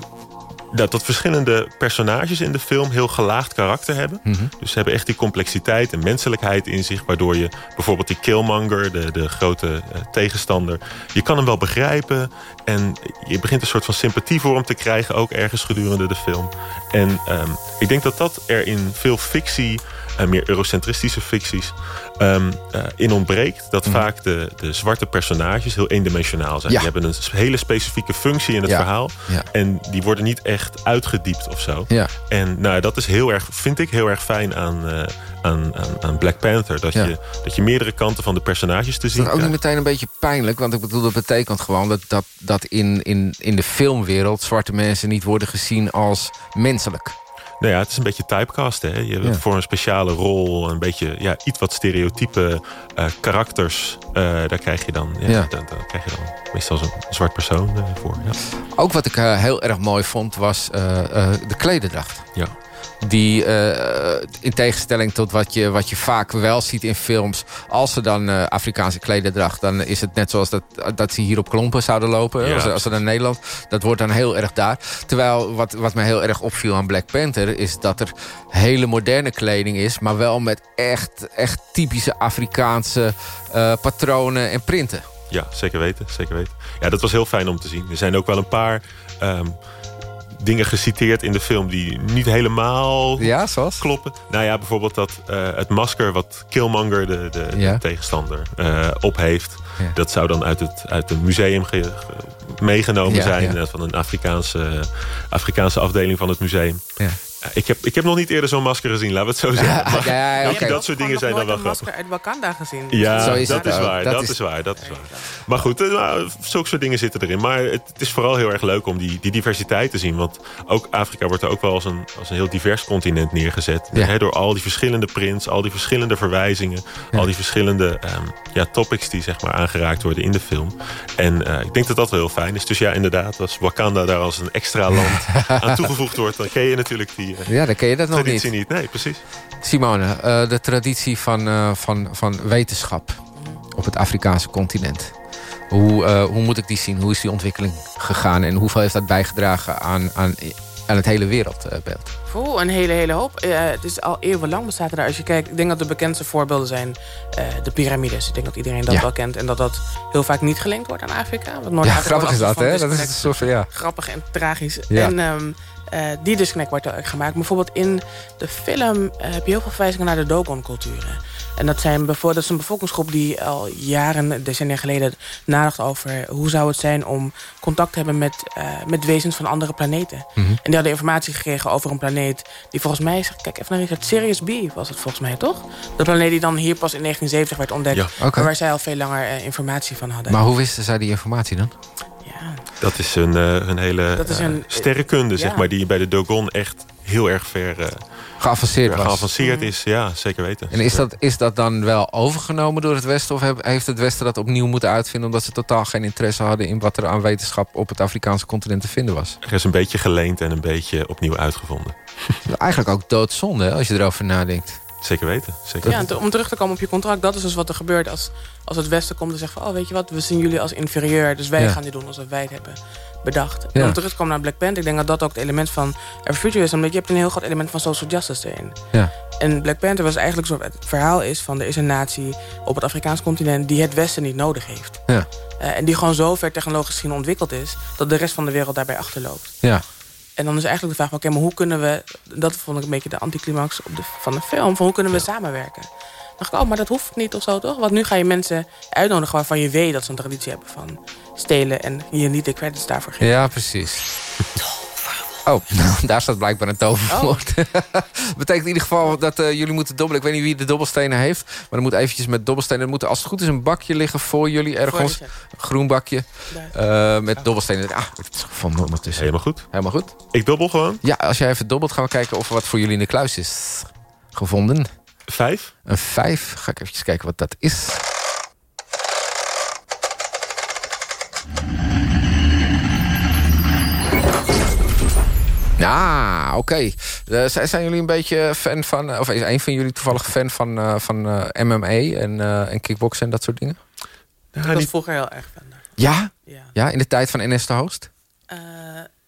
dat, dat verschillende personages in de film heel gelaagd karakter hebben. Mhm. Dus ze hebben echt die complexiteit en menselijkheid in zich... waardoor je bijvoorbeeld die Killmonger, de, de grote eh, tegenstander... je kan hem wel begrijpen en je begint een soort van sympathie voor hem te krijgen... ook ergens gedurende de film. En ehm, ik denk dat dat er in veel fictie... eh, meer eurocentristische ficties ehm, eh, in ontbreekt. Dat vaak de, de zwarte personages heel eendimensionaal zijn. Mhm. Ja. Die hebben een hele specifieke functie in het Ja. verhaal. Ja. En die worden niet echt uitgediept of zo. En nou, dat is heel erg, vind ik heel erg fijn aan, eh, aan, aan, aan Black Panther. Dat, je, dat je meerdere kanten van de personages te Is zien dat ook niet meteen een beetje pijnlijk? Want ik bedoel, dat betekent gewoon dat, dat, dat in, in, in de filmwereld... zwarte mensen niet worden gezien als menselijk. Nou ja, het is een beetje typecast. Hè? Je Ja. Voor een speciale rol, een beetje ja, iets wat stereotype eh, karakters. eh, daar krijg je dan, ja, Ja. Krijg je dan meestal zo'n zwart persoon eh, voor. Ja. Ook wat ik heel erg mooi vond, was de klederdracht. Ja. Die eh, in tegenstelling tot wat je, wat je vaak wel ziet in films... als ze dan eh, Afrikaanse klederdracht... dan is het net zoals dat, dat ze hier op klompen zouden lopen. Ja. Als, ze- als ze naar Nederland. Dat wordt dan heel erg daar. Terwijl wat, wat mij heel erg opviel aan Black Panther... is dat er hele moderne kleding is... maar wel met echt, echt typische Afrikaanse eh, patronen en printen. Ja, zeker weten, zeker weten. Ja, dat was heel fijn om te zien. Er zijn ook wel een paar ehm, dingen geciteerd in de film... die niet helemaal ja, zoals? kloppen. Nou ja, bijvoorbeeld dat eh, het masker wat Killmonger, de, de, de tegenstander, eh, op heeft... Ja. dat zou dan uit het, uit het museum ge- ge- meegenomen zijn... van een Afrikaanse, Afrikaanse afdeling van het museum. Ik heb, ik heb nog niet eerder zo'n masker gezien, laten we het zo zeggen. Maar ja, dat soort dingen zijn dan wel een grappig. masker uit Wakanda gezien. Ja, Zo is dat, het is waar, Dat dat, is- is... waar, dat is waar. Maar goed, eh, nou, zulke soort dingen zitten erin. Maar het, het is vooral heel erg leuk om die, die diversiteit te zien. Want ook Afrika wordt er ook wel als een, als een heel divers continent neergezet. Ja. Door al die verschillende prints, al die verschillende verwijzingen... al die verschillende ehm, ja, topics die zeg maar, aangeraakt worden in de film. En eh, ik denk dat dat wel heel fijn is. Dus ja, inderdaad, als Wakanda daar als een extra land aan toegevoegd wordt... dan ken je natuurlijk die Ja, dan ken je dat nog niet. traditie niet. Nee, precies. Simone, eh, de traditie van, eh, van, van wetenschap op het Afrikaanse continent. Hoe, eh, hoe moet ik die zien? Hoe is die ontwikkeling gegaan? En hoeveel heeft dat bijgedragen aan, aan, aan het hele wereldbeeld? Oeh, een hele, hele hoop. Eh, het is al eeuwenlang bestaat er daar. Als je kijkt, ik denk dat de bekendste voorbeelden zijn eh, de piramides. Ik denk dat iedereen dat Ja. wel kent. En dat dat heel vaak niet gelinkt wordt aan Afrika. Want Ja, grappig is wordt dat, hè? Dat van is een soort van, ja. Grappig en tragisch. Ja. En ehm, eh, die disconnect wordt er ook gemaakt. Bijvoorbeeld in de film eh, heb je heel veel verwijzingen naar de Dogon-culturen. En dat, zijn bijvoorbeeld, dat is een bevolkingsgroep die al jaren, decennia geleden... nadacht over hoe zou het zijn om contact te hebben met, eh, met wezens van andere planeten. Mhm. En die hadden informatie gekregen over een planeet die volgens mij... Kijk even naar Richard, Sirius B was het volgens mij, toch? De planeet die dan hier pas in 1970 werd ontdekt. Ja, oké. Maar waar zij al veel langer eh, informatie van hadden. Maar hoe wisten zij die informatie dan? Dat is een, eh, een hele Dat is eh, een- sterrenkunde, ja. zeg maar, die bij de Dogon echt heel erg ver eh, Geavanceerd was. geavanceerd Mm. is. Ja, zeker weten. En is dat, is dat dan wel overgenomen door het Westen? Of heb- heeft het Westen dat opnieuw moeten uitvinden... omdat ze totaal geen interesse hadden... in wat er aan wetenschap op het Afrikaanse continent te vinden was? Er is een beetje geleend en een beetje opnieuw uitgevonden. Eigenlijk ook doodzonde, hè, als je erover nadenkt. Zeker weten. Zeker Ja, om terug te komen op je contract, dat is dus wat er gebeurt als, als het Westen komt en zegt van, oh weet je wat, we zien jullie als inferieur, dus wij Ja. gaan dit doen alsof wij het hebben bedacht. En Ja. om terug te komen naar Black Panther, ik denk dat dat ook het element van Afrofuturism is, omdat je hebt een heel groot element van social justice erin. Ja. En Black Panther was eigenlijk zo, het verhaal is van, er is een natie op het Afrikaans continent die het Westen niet nodig heeft. Ja. Eh, en die gewoon zo ver technologisch gezien ontwikkeld is, dat de rest van de wereld daarbij achterloopt. Ja. En dan is eigenlijk de vraag, van, oké, maar hoe kunnen we... Dat vond ik een beetje de anticlimax op de, van de film. Van hoe kunnen we samenwerken? Dan dacht ik, oh, maar dat hoeft niet of zo, toch? Want nu ga je mensen uitnodigen waarvan je weet dat ze een traditie hebben van stelen... en je niet de credits daarvoor geven. Ja, precies. Oh, nou, daar staat blijkbaar een toverwoord. Betekent in ieder geval dat eh, jullie moeten dobbelen. Ik weet niet wie de dobbelstenen heeft. Maar er moet eventjes met dobbelstenen... Er moet als het goed is een bakje liggen voor jullie ergens. Een groen bakje. eh, met dobbelstenen. Ah, het is gevonden ondertussen. Helemaal goed. Helemaal goed. Ik dobbel gewoon. Ja, als jij even dobbelt gaan we kijken of er wat voor jullie in de kluis is gevonden. Vijf? Een vijf. Ga ik even kijken wat dat is. Ja, oké. Eh, zijn, zijn jullie een beetje fan van... eh, Of is een van jullie toevallig fan van, eh, van eh, MMA en, eh, en kickboksen en dat soort dingen? ik was vroeger heel erg fan. Ja? Ja, in de tijd van NS de Host? Eh,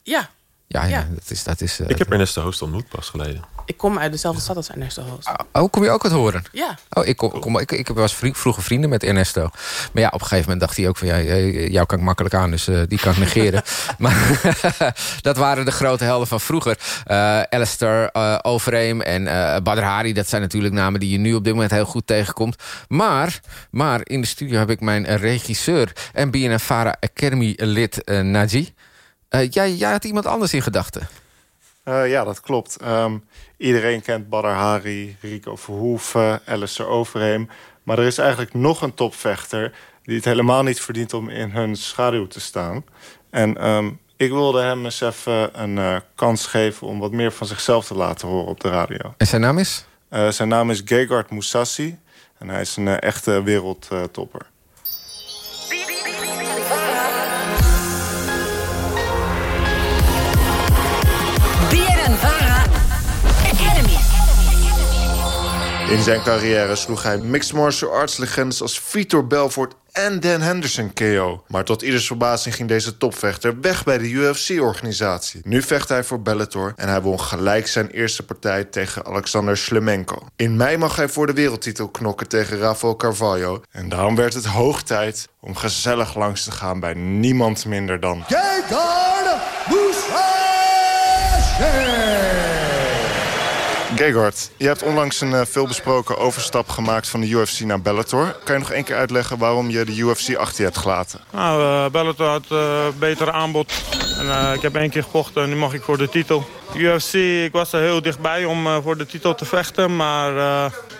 ja, Ja, ja. Ja. dat is... Dat is eh, Ik heb Ernest de Host ontmoet pas geleden. ik kom uit dezelfde stad als Ernesto Host. Oh, kom je ook het horen? Ja. Oh, ik, kom, kom, ik, ik was vri- vroeger vrienden met Ernesto. Maar ja, op een gegeven moment dacht hij ook van... Ja, jou kan ik makkelijk aan, dus eh, die kan ik negeren. maar dat waren de grote helden van vroeger. Eh Alistair eh Overeem en eh Badr Hari. Dat zijn natuurlijk namen die je nu op dit moment heel goed tegenkomt. Maar, maar in de studio heb ik mijn regisseur... en BNN-Vara Academy-lid eh Naji. Eh, jij, jij had iemand anders in gedachten. Eh, ja, dat klopt. Ehm, iedereen kent Badr Hari, Rico Verhoeven, Alistair Overheem. Maar er is eigenlijk nog een topvechter... die het helemaal niet verdient om in hun schaduw te staan. En ehm, ik wilde hem eens even een eh, kans geven... om wat meer van zichzelf te laten horen op de radio. En zijn naam is? Zijn naam is Gegard Moussassi. En hij is een echte wereldtopper. In zijn carrière sloeg hij mixed martial arts legendes als Vitor Belfort en Dan Henderson KO. Maar tot ieders verbazing ging deze topvechter weg bij de UFC-organisatie. Nu vecht hij voor Bellator en hij won gelijk zijn eerste partij tegen Alexander Shlemenko. In mei mag hij voor de wereldtitel knokken tegen Rafael Carvalho. En daarom werd het hoog tijd om gezellig langs te gaan bij niemand minder dan... Gegard Moussassi! Gegard, je hebt onlangs een eh, veelbesproken overstap gemaakt van de UFC naar Bellator. Kan je nog één keer uitleggen waarom je de UFC achter je hebt gelaten? Nou, eh, Bellator had eh beter aanbod. En, ik heb één keer gevochten en nu mag ik voor de titel. UFC, ik was er heel dichtbij om voor de titel te vechten. Maar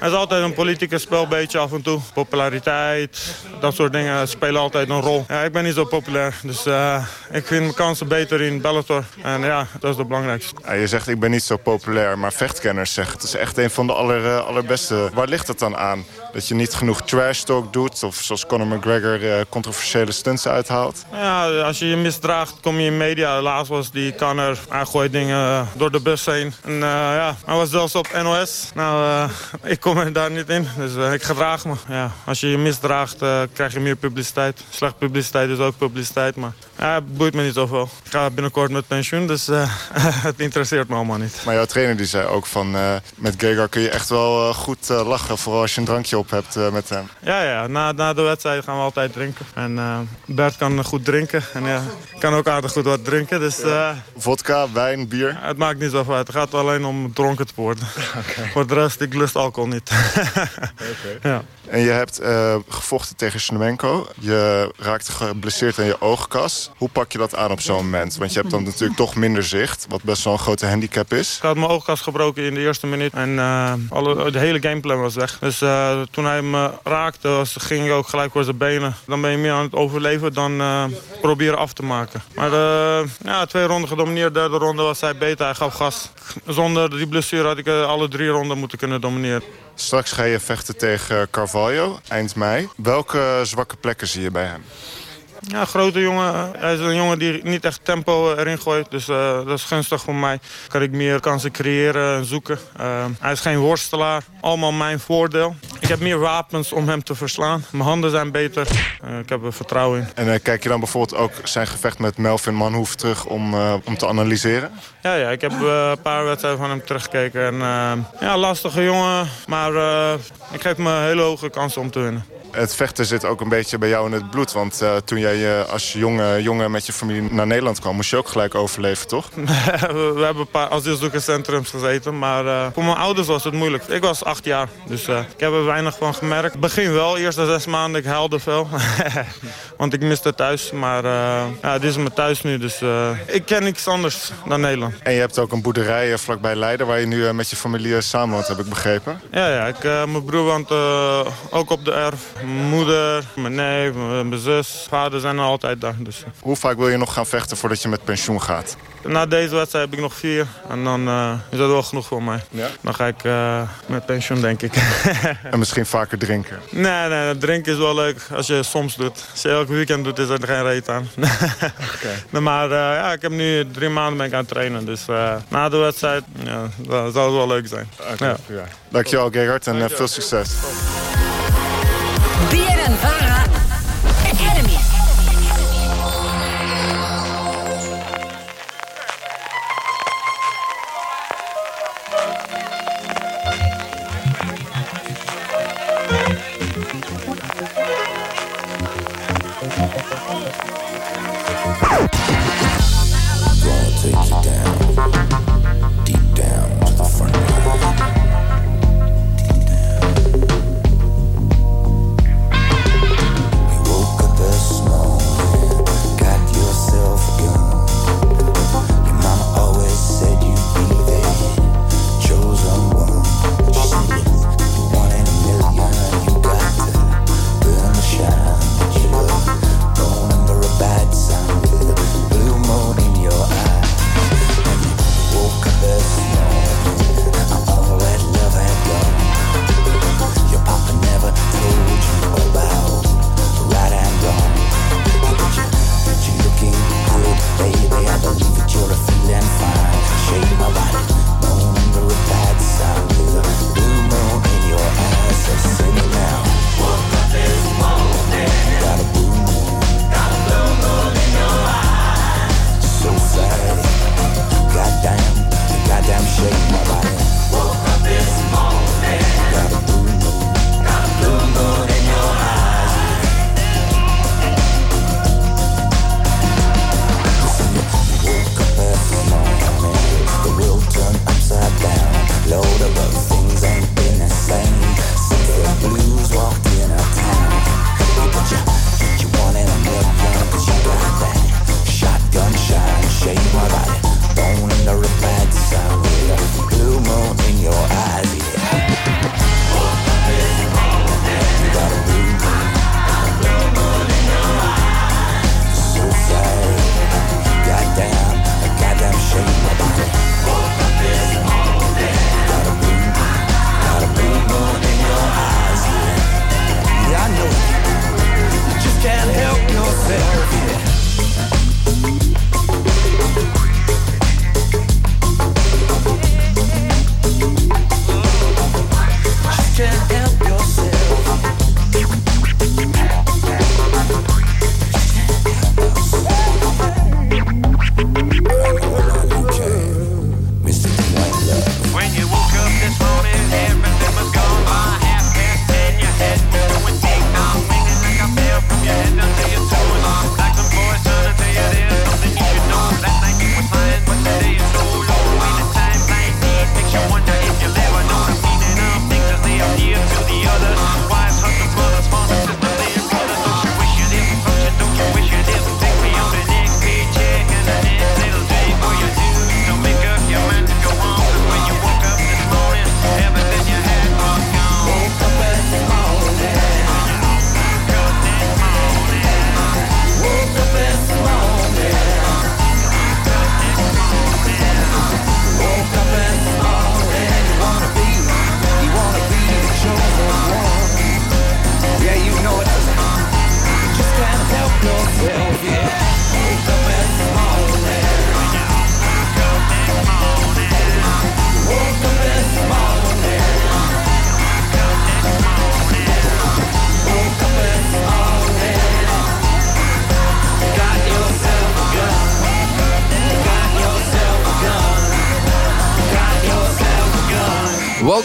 er is altijd een politicus spel, beetje af en toe. Populariteit, dat soort dingen spelen altijd een rol. Ja, ik ben niet zo populair, dus ik vind mijn kansen beter in Bellator. En ja, dat is het belangrijkste. Ja, je zegt ik ben niet zo populair, maar vechtkenners het is echt een van de aller, eh, allerbeste. Waar ligt het dan aan? Dat je niet genoeg trash talk doet of zoals Conor McGregor eh, controversiële stunts uithaalt? Ja, als je je misdraagt, kom je in media. Laatst was die kanner, hij gooit dingen eh, door de bus heen. En ja, hij was zelfs op NOS. Nou, ik kom er daar niet in, dus ik gedraag me. Ja, als je je misdraagt, krijg je meer publiciteit. Slecht publiciteit is ook publiciteit, maar ja, het boeit me niet zoveel. Ik ga binnenkort met pensioen, dus eh, het interesseert me allemaal niet. Maar jouw trainer die zei ook van eh, met Gegard kun je echt wel eh, goed lachen. Vooral als je een drankje op hebt met hem. Ja, ja na, na de wedstrijd gaan we altijd drinken. En Bert kan goed drinken en ja, kan ook aardig goed wat drinken. Dus, Vodka, wijn, bier? Het maakt niet zoveel uit. Het gaat alleen om dronken te worden. Voor de rest, ik lust alcohol niet. ja. En je hebt gevochten tegen Shnemenko. Je raakte geblesseerd aan je oogkas. Hoe pak je dat aan op zo'n moment? Want je hebt dan natuurlijk toch minder zicht. Wat best wel een grote handicap is. Ik had mijn oogkas gebroken in de eerste minuut. En eh, alle, de hele gameplan was weg. Dus eh, toen hij me raakte, was, ging ik ook gelijk voor zijn benen. Dan ben je meer aan het overleven dan eh, proberen af te maken. Maar ja, twee ronden gedomineerd. Derde ronde was hij beter. Hij gaf gas. Zonder die blessure had ik alle drie ronden moeten kunnen domineren. Straks ga je vechten tegen Carvalho eind mei. Welke zwakke plekken zie je bij hem? Ja, grote jongen. Hij is een jongen die niet echt tempo erin gooit. Dus eh, dat is gunstig voor mij. Kan ik meer kansen creëren en zoeken. Eh, hij is geen worstelaar. Allemaal mijn voordeel. Ik heb meer wapens om hem te verslaan. Mijn handen zijn beter. Eh, ik heb er vertrouwen in. En eh, kijk je dan bijvoorbeeld ook zijn gevecht met Melvin Manhoef terug om, eh, om te analyseren? Ja, ja ik heb eh, een paar wedstrijden van hem teruggekeken. En, eh, ja, lastige jongen. Maar eh, ik geef me hele hoge kansen om te winnen. Het vechten zit ook een beetje bij jou in het bloed. Want uh, toen jij uh, als jonge jongen met je familie naar Nederland kwam... moest je ook gelijk overleven, toch? we hebben een paar asielzoekerscentrums gezeten. Maar uh, voor mijn ouders was het moeilijk. Ik was acht jaar, dus ik heb er weinig van gemerkt. Begin wel, eerste zes maanden, ik huilde veel. want ik miste thuis. Maar ja, dit is mijn thuis nu, dus ik ken niks anders dan Nederland. En je hebt ook een boerderij vlakbij Leiden... waar je nu met je familie samen woont, heb ik begrepen. Ja, ja ik, mijn broer woont ook op de erf. Mijn moeder, mijn neef, mijn zus, vader zijn er altijd daar. Dus. Hoe vaak wil je nog gaan vechten voordat je met pensioen gaat? Na deze wedstrijd heb ik nog vier. En dan uh, is dat wel genoeg voor mij. Ja? Dan ga ik uh, met pensioen, denk ik. en misschien vaker drinken? Nee, nee, drinken is wel leuk als je soms doet. Als je elk weekend doet, is er geen reet aan. okay. Maar uh, ja, ik heb nu drie maanden ben ik aan het trainen. Dus na de wedstrijd ja, dat zou het wel leuk zijn. Okay, ja. Ja. Dankjewel, Gerhard. En veel succes. fire.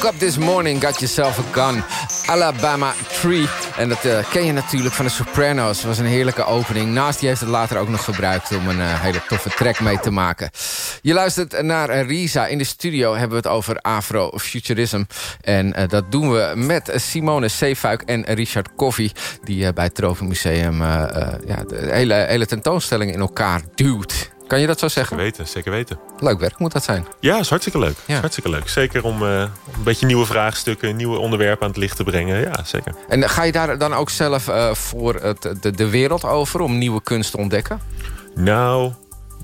Up this morning, got yourself a gun. Alabama Tree. En dat uh, ken je natuurlijk van de Sopranos. Het was een heerlijke opening. Nasty heeft het later ook nog gebruikt om een uh, hele toffe track mee te maken. Je luistert naar uh, Risa. In de studio hebben we het over afrofuturism. En dat doen we met Simone Zeefuik en Richard Koffie... die bij het Tropenmuseum ja, de hele, hele tentoonstelling in elkaar duwt. Kan je dat zo zeggen? Zeker weten, zeker weten. Leuk werk moet dat zijn. Ja, is hartstikke leuk. Ja. Is hartstikke leuk. Zeker om uh, een beetje nieuwe vraagstukken, nieuwe onderwerpen aan het licht te brengen. Ja, zeker. En ga je daar dan ook zelf uh, voor het, de, de wereld over om nieuwe kunst te ontdekken? Nou,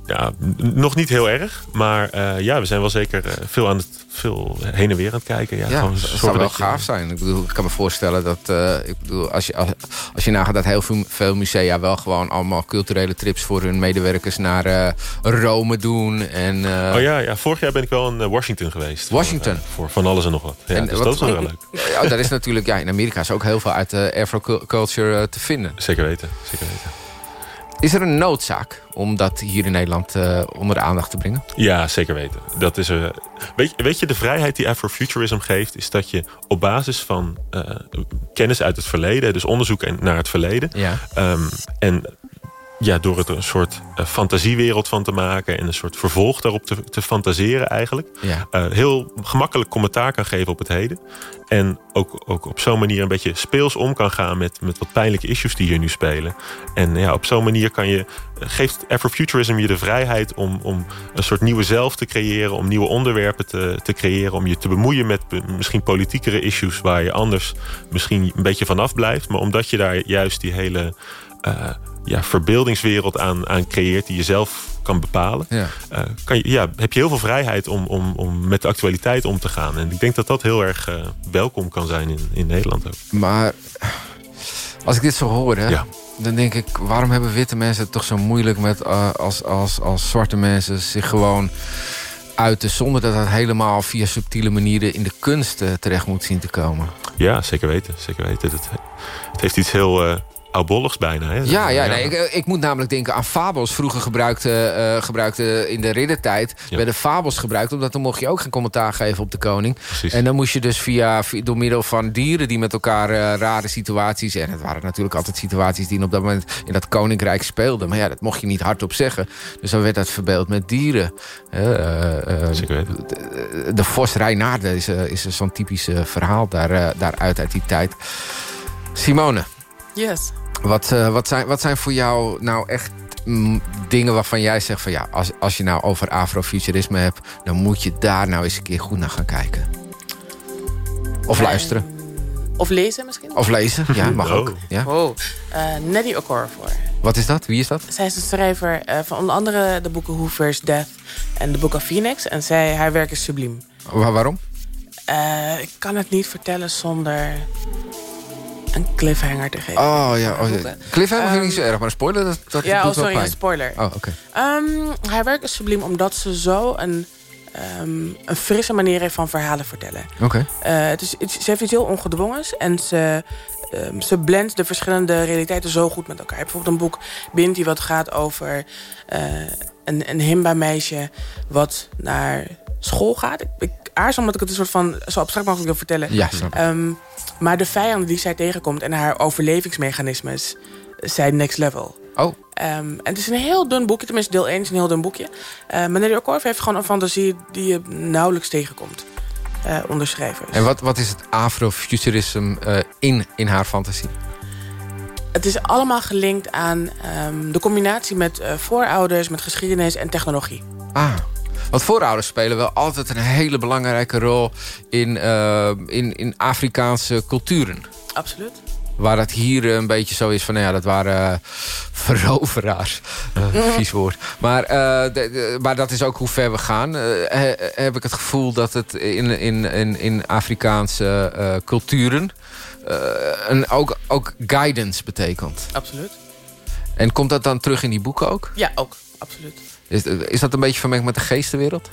ja, nog niet heel erg. Maar uh, ja, we zijn wel zeker veel aan het veel heen en weer aan het kijken. Ja, ja dat zou wel gaaf zijn. Ik, bedoel, ik kan me voorstellen dat... Uh, ik bedoel, als, je, als, als je nagaat dat heel veel musea... wel gewoon allemaal culturele trips voor hun medewerkers naar uh, Rome doen. En, uh, oh ja, ja, vorig jaar ben ik wel in Washington geweest. Washington? Voor, voor van alles en nog wat. Ja, en, dus wat, dat is wel heel leuk. Ja, dat is natuurlijk... Ja, in Amerika is ook heel veel uit de Afro-culture te vinden. Zeker weten, zeker weten. Is er een noodzaak om dat hier in Nederland uh, onder de aandacht te brengen? Ja, zeker weten. Dat is, uh, weet, weet je, de vrijheid die Afrofuturism geeft... is dat je op basis van uh, kennis uit het verleden... dus onderzoek naar het verleden... Ja. Um, en ja, door het een soort uh, fantasiewereld van te maken... en een soort vervolg daarop te, te fantaseren eigenlijk... Ja. Uh, heel gemakkelijk commentaar kan geven op het heden. En ook, ook op zo'n manier een beetje speels om kan gaan... met, met wat pijnlijke issues die hier nu spelen. En ja, op zo'n manier kan je, geeft Afrofuturism je de vrijheid... Om, om een soort nieuwe zelf te creëren... om nieuwe onderwerpen te, te creëren... om je te bemoeien met misschien politiekere issues... waar je anders misschien een beetje vanaf blijft. Maar omdat je daar juist die hele... Uh, ja, verbeeldingswereld aan, aan creëert die je zelf kan bepalen. Ja. Uh, kan je, ja, heb je heel veel vrijheid om, om, om met de actualiteit om te gaan. En ik denk dat dat heel erg uh, welkom kan zijn in, in Nederland ook. Maar als ik dit zo hoor, hè, ja. dan denk ik... waarom hebben witte mensen het toch zo moeilijk met uh, als, als, als zwarte mensen zich gewoon uiten... zonder dat dat helemaal via subtiele manieren in de kunst terecht moet zien te komen? Ja, zeker weten. Zeker weten. Het heeft iets heel oudbolligs bijna. Hè? Ja, ja, nee, ik, ik, moet namelijk denken aan fabels. Vroeger gebruikte, uh, gebruikte in de riddertijd ja. werden fabels gebruikt... omdat dan mocht je ook geen commentaar geven op de koning. Precies. En dan moest je dus via, door middel van dieren die met elkaar uh, rare situaties... en het waren natuurlijk altijd situaties die op dat moment in dat koninkrijk speelden. Maar ja, dat mocht je niet hardop zeggen. Dus dan werd dat verbeeld met dieren. Uh, Zeker de, de Vos Reinaarde is, is zo'n typisch verhaal daar, daaruit uit die tijd. Simone. Yes. Wat, uh, wat, zijn, wat zijn voor jou nou echt mm, dingen waarvan jij zegt van ja, als, als je nou over afrofuturisme hebt, dan moet je daar nou eens een keer goed naar gaan kijken. Of luisteren. Of lezen misschien? Of lezen, ja, mag oh. ook. Ja. Oh. Uh, Nettie Okorafor. Wat is dat? Wie is dat? Zij is een schrijver uh, van onder andere de boeken First Death en de Book of Phoenix. En zij, haar werk is subliem. Waar, waarom? Uh, ik kan het niet vertellen zonder een cliffhanger te geven. Oh ja, oh, ja. cliffhanger um, vind ik niet zo erg, maar een spoiler, dat, dat ja, doet oh, sorry, wel een spoiler. Oh, oké. Okay. Um, haar werk is subliem omdat ze zo een, um, een frisse manier heeft van verhalen vertellen. Oké. Okay. Uh, het is, het, ze heeft iets heel ongedwongens en ze, um, ze blendt de verschillende realiteiten zo goed met elkaar. Je hebt bijvoorbeeld een boek, Binti, wat gaat over uh, een, een himba-meisje wat naar school gaat. Ik, ik aarzel omdat ik het een soort van zo abstract mogelijk wil vertellen. Ja, snap maar de vijanden die zij tegenkomt en haar overlevingsmechanismes zijn next level. Oh. Um, en het is een heel dun boekje, tenminste deel 1 is een heel dun boekje. Uh, maar Nelly Okorf heeft gewoon een fantasie die je nauwelijks tegenkomt uh, onder schrijvers. En wat, wat is het afrofuturisme uh, in, in haar fantasie? Het is allemaal gelinkt aan um, de combinatie met voorouders, met geschiedenis en technologie. Ah. Want voorouders spelen wel altijd een hele belangrijke rol in, uh, in, in Afrikaanse culturen. Absoluut. Waar het hier een beetje zo is van, nou ja, dat waren uh, veroveraars. Uh, vies woord. Maar, de, de, maar dat is ook hoe ver we gaan. He, heb ik het gevoel dat het in, in, in, in Afrikaanse culturen... een, ook, ook guidance betekent. Absoluut. En komt dat dan terug in die boeken ook? Ja, ook. Absoluut. Is, is dat een beetje vermengd met de geestenwereld?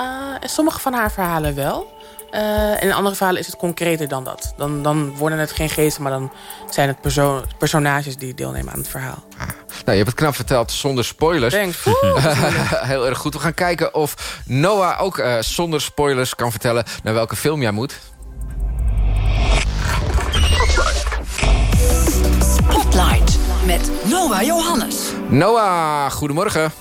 Uh, in sommige van haar verhalen wel. Uh, in andere verhalen is het concreter dan dat. Dan, dan worden het geen geesten, maar dan zijn het perso personages die deelnemen aan het verhaal. Ah, je hebt het knap verteld zonder spoilers. Thanks. Heel erg goed. We gaan kijken of Noah ook eh, zonder spoilers kan vertellen... naar welke film jij moet. Spotlight met Noah Johannes. Noah, goedemorgen.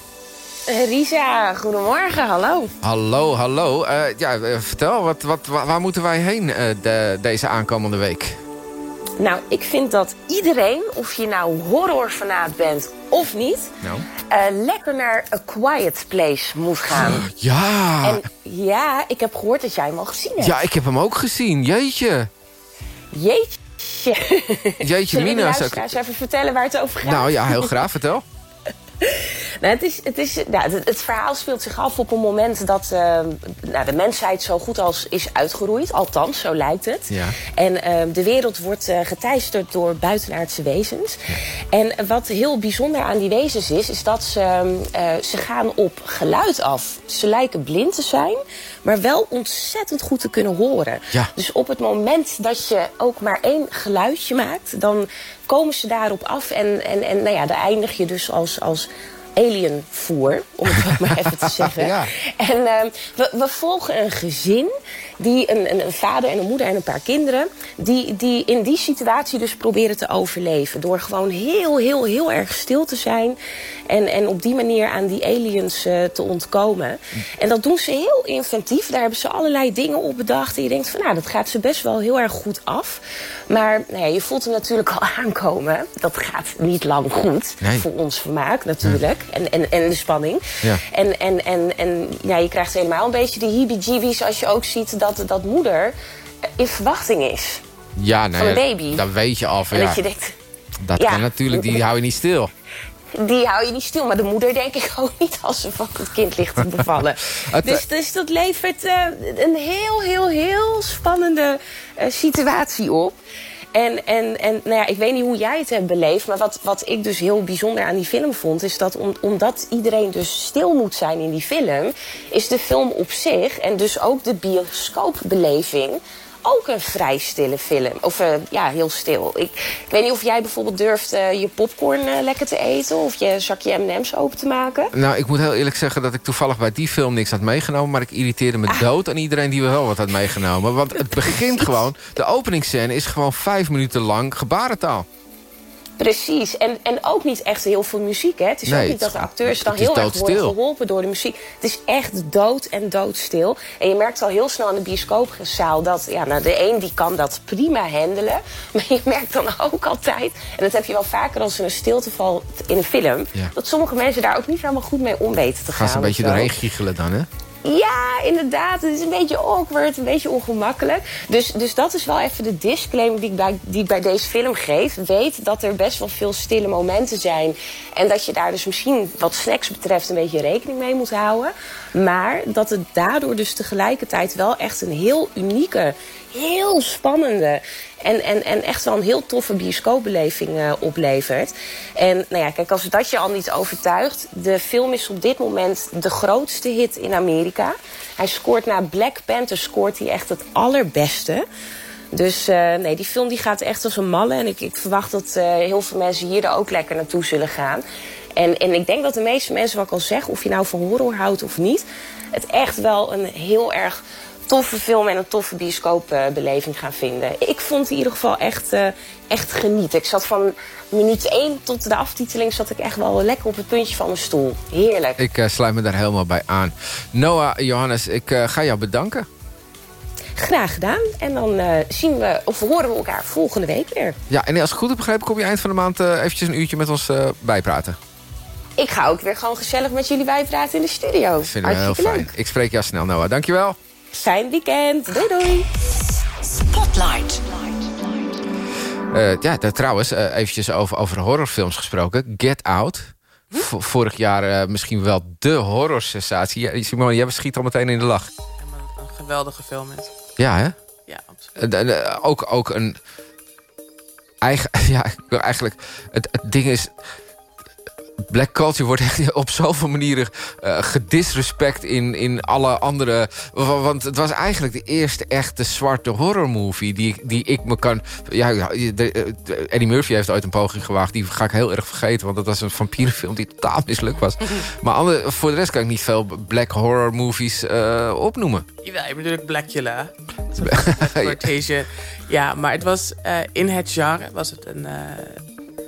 Risa, goedemorgen, hallo. Hallo, hallo. Eh, ja, eh, vertel, wat, wat, waar, moeten wij heen eh, de, deze aankomende week? Nou, ik vind dat iedereen, of je nou horrorfanaat bent of niet... Nou? lekker naar A Quiet Place moet gaan. Ja, En ja, ik heb gehoord dat jij hem al gezien hebt. ja, ik heb hem ook gezien. Jeetje. Jeetje. Jeetje, Zullen we Mina. ik- luisteraars even vertellen waar het over gaat? Nou ja, heel graag, vertel. Nou, het, is, het, is, nou, het, het verhaal speelt zich af op een moment dat eh, nou, de mensheid zo goed als is uitgeroeid. Althans, zo lijkt het. Ja. En eh, de wereld wordt eh, geteisterd door buitenaardse wezens. En wat heel bijzonder aan die wezens is, is dat ze, ze gaan op geluid af. Ze lijken blind te zijn, maar wel ontzettend goed te kunnen horen. Ja. Dus op het moment dat je ook maar één geluidje maakt, dan komen ze daarop af. En, en, en nou ja, dan eindig je dus als, als alienvoer, om het ook maar even te zeggen. Ja. En eh, we, we volgen een gezin, die, een, een, een vader en een moeder en een paar kinderen... Die, die in die situatie dus proberen te overleven. Door gewoon heel, heel, heel erg stil te zijn. En, en op die manier aan die aliens eh, te ontkomen. En dat doen ze heel inventief. Daar hebben ze allerlei dingen op bedacht. En je denkt van, nou, dat gaat ze best wel heel erg goed af. Maar nou ja, je voelt hem natuurlijk al aankomen. Dat gaat niet lang goed. Nee. Voor ons vermaak natuurlijk. En, en, en de spanning. Ja. En, en, en, en ja, je krijgt helemaal een beetje de heebie-jeebies... als je ook ziet dat, dat moeder in verwachting is. Ja, nee, Van een baby. Dat weet je al. van, En ja, dat je denkt, dat ja. kan natuurlijk, die hou je niet stil. die hou je niet stil. Maar de moeder denk ik ook niet als ze van het kind ligt te bevallen. Dus, dus dat levert eh, een heel, heel, heel spannende eh, situatie op. En, en, en nou ja, ik weet niet hoe jij het hebt beleefd... maar wat, wat ik dus heel bijzonder aan die film vond... is dat om, omdat iedereen dus stil moet zijn in die film... is de film op zich en dus ook de bioscoopbeleving ook een vrij stille film. Of eh, ja, heel stil. Ik, ik weet niet of jij bijvoorbeeld durft eh, je popcorn eh, lekker te eten... of je zakje M&M's open te maken. Nou, ik moet heel eerlijk zeggen dat ik toevallig bij die film niks had meegenomen... maar ik irriteerde me dood aan iedereen die wel wat had meegenomen. Want het begint gewoon... De openingsscène is gewoon vijf minuten lang gebarentaal. Precies. En, en ook niet echt heel veel muziek. Hè? Het is Nee, ook niet dat de acteurs dan heel erg worden geholpen door de muziek. Het is echt dood en doodstil. En je merkt al heel snel in de bioscoopzaal dat ja, nou, de een die kan dat prima handelen. Maar je merkt dan ook altijd, en dat heb je wel vaker als er een stilte valt in een film, Ja. dat sommige mensen daar ook niet helemaal goed mee om weten te gaan. Gaan ze een beetje doorheen giechelen dan, hè? Ja, inderdaad. Het is een beetje awkward, een beetje ongemakkelijk. Dus, dus dat is wel even de disclaimer die ik, bij, die bij deze film geef. Weet dat er best wel veel stille momenten zijn. En dat je daar dus misschien wat snacks betreft een beetje rekening mee moet houden. Maar dat het daardoor dus tegelijkertijd wel echt een heel unieke, heel spannende... En, en, en echt wel een heel toffe bioscoopbeleving eh, oplevert. En nou ja, kijk, als dat je al niet overtuigt... de film is op dit moment de grootste hit in Amerika. Hij scoort na Black Panther scoort hij echt het allerbeste. Dus eh, nee, die film die gaat echt als een malle. En ik, ik verwacht dat eh, heel veel mensen hier er ook lekker naartoe zullen gaan. En, en ik denk dat de meeste mensen, wat ik al zeg... of je nou van horror houdt of niet... het echt wel een heel erg toffe film en een toffe bioscoopbeleving gaan vinden. Ik vond het in ieder geval echt, eh, echt genieten. Ik zat van minuut 1 tot de aftiteling... zat ik echt wel lekker op het puntje van mijn stoel. Heerlijk. Ik eh, sluit me daar helemaal bij aan. Noah, Johannes, ik eh, ga jou bedanken. Graag gedaan. En dan zien we of horen we elkaar volgende week weer. Ja, en als ik het goed heb begrepen, kom je eind van de maand eventjes een uurtje met ons bijpraten. Ik ga ook weer gewoon gezellig met jullie bijpraten in de studio. Vinden we heel Hartstikke fijn. Ik spreek jou snel, Noah. Dankjewel. Fijn weekend. Doei doei. Spotlight. Eh, ja, daar trouwens, eh, eventjes over, over horrorfilms gesproken. Get Out. V- vorig jaar eh, misschien wel de horrorsensatie. Ja, Simone, jij schiet al meteen in de lach. Een geweldige film is. Ja, hè? Ja, absoluut. Ook, ook een... Eigen, ja, ik wil eigenlijk... Het, het ding is... Black culture wordt echt op zoveel manieren uh, gedisrespect in, in alle andere... Want het was eigenlijk de eerste echte zwarte horrormovie die, die ik me kan... Ja, de, Eddie Murphy heeft ooit een poging gewaagd. Die ga ik heel erg vergeten, want dat was een vampierenfilm die totaal mislukt was. maar andere, voor de rest kan ik niet veel black horror movies uh, opnoemen. Jawel, je hebt natuurlijk Blackula. Fantasia. ja, maar het was uh, in het genre was het een, uh,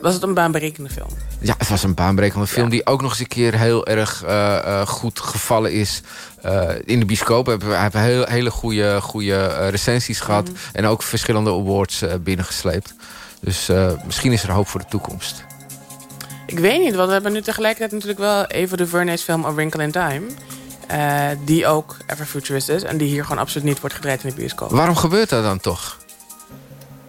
was het een baanbrekende film. Ja, het was een baanbrekende film die ook nog eens een keer heel erg uh, goed gevallen is. in de bioscoop hebben we hebben heel, hele goede, goede recensies gehad. Mm. En ook verschillende awards binnengesleept. Dus misschien is er hoop voor de toekomst. Ik weet niet, want we hebben nu tegelijkertijd natuurlijk wel even de Vernay's film A Wrinkle in Time. Die ook Everfuturist is. En die hier gewoon absoluut niet wordt gedraaid in de bioscoop. Waarom gebeurt dat dan toch?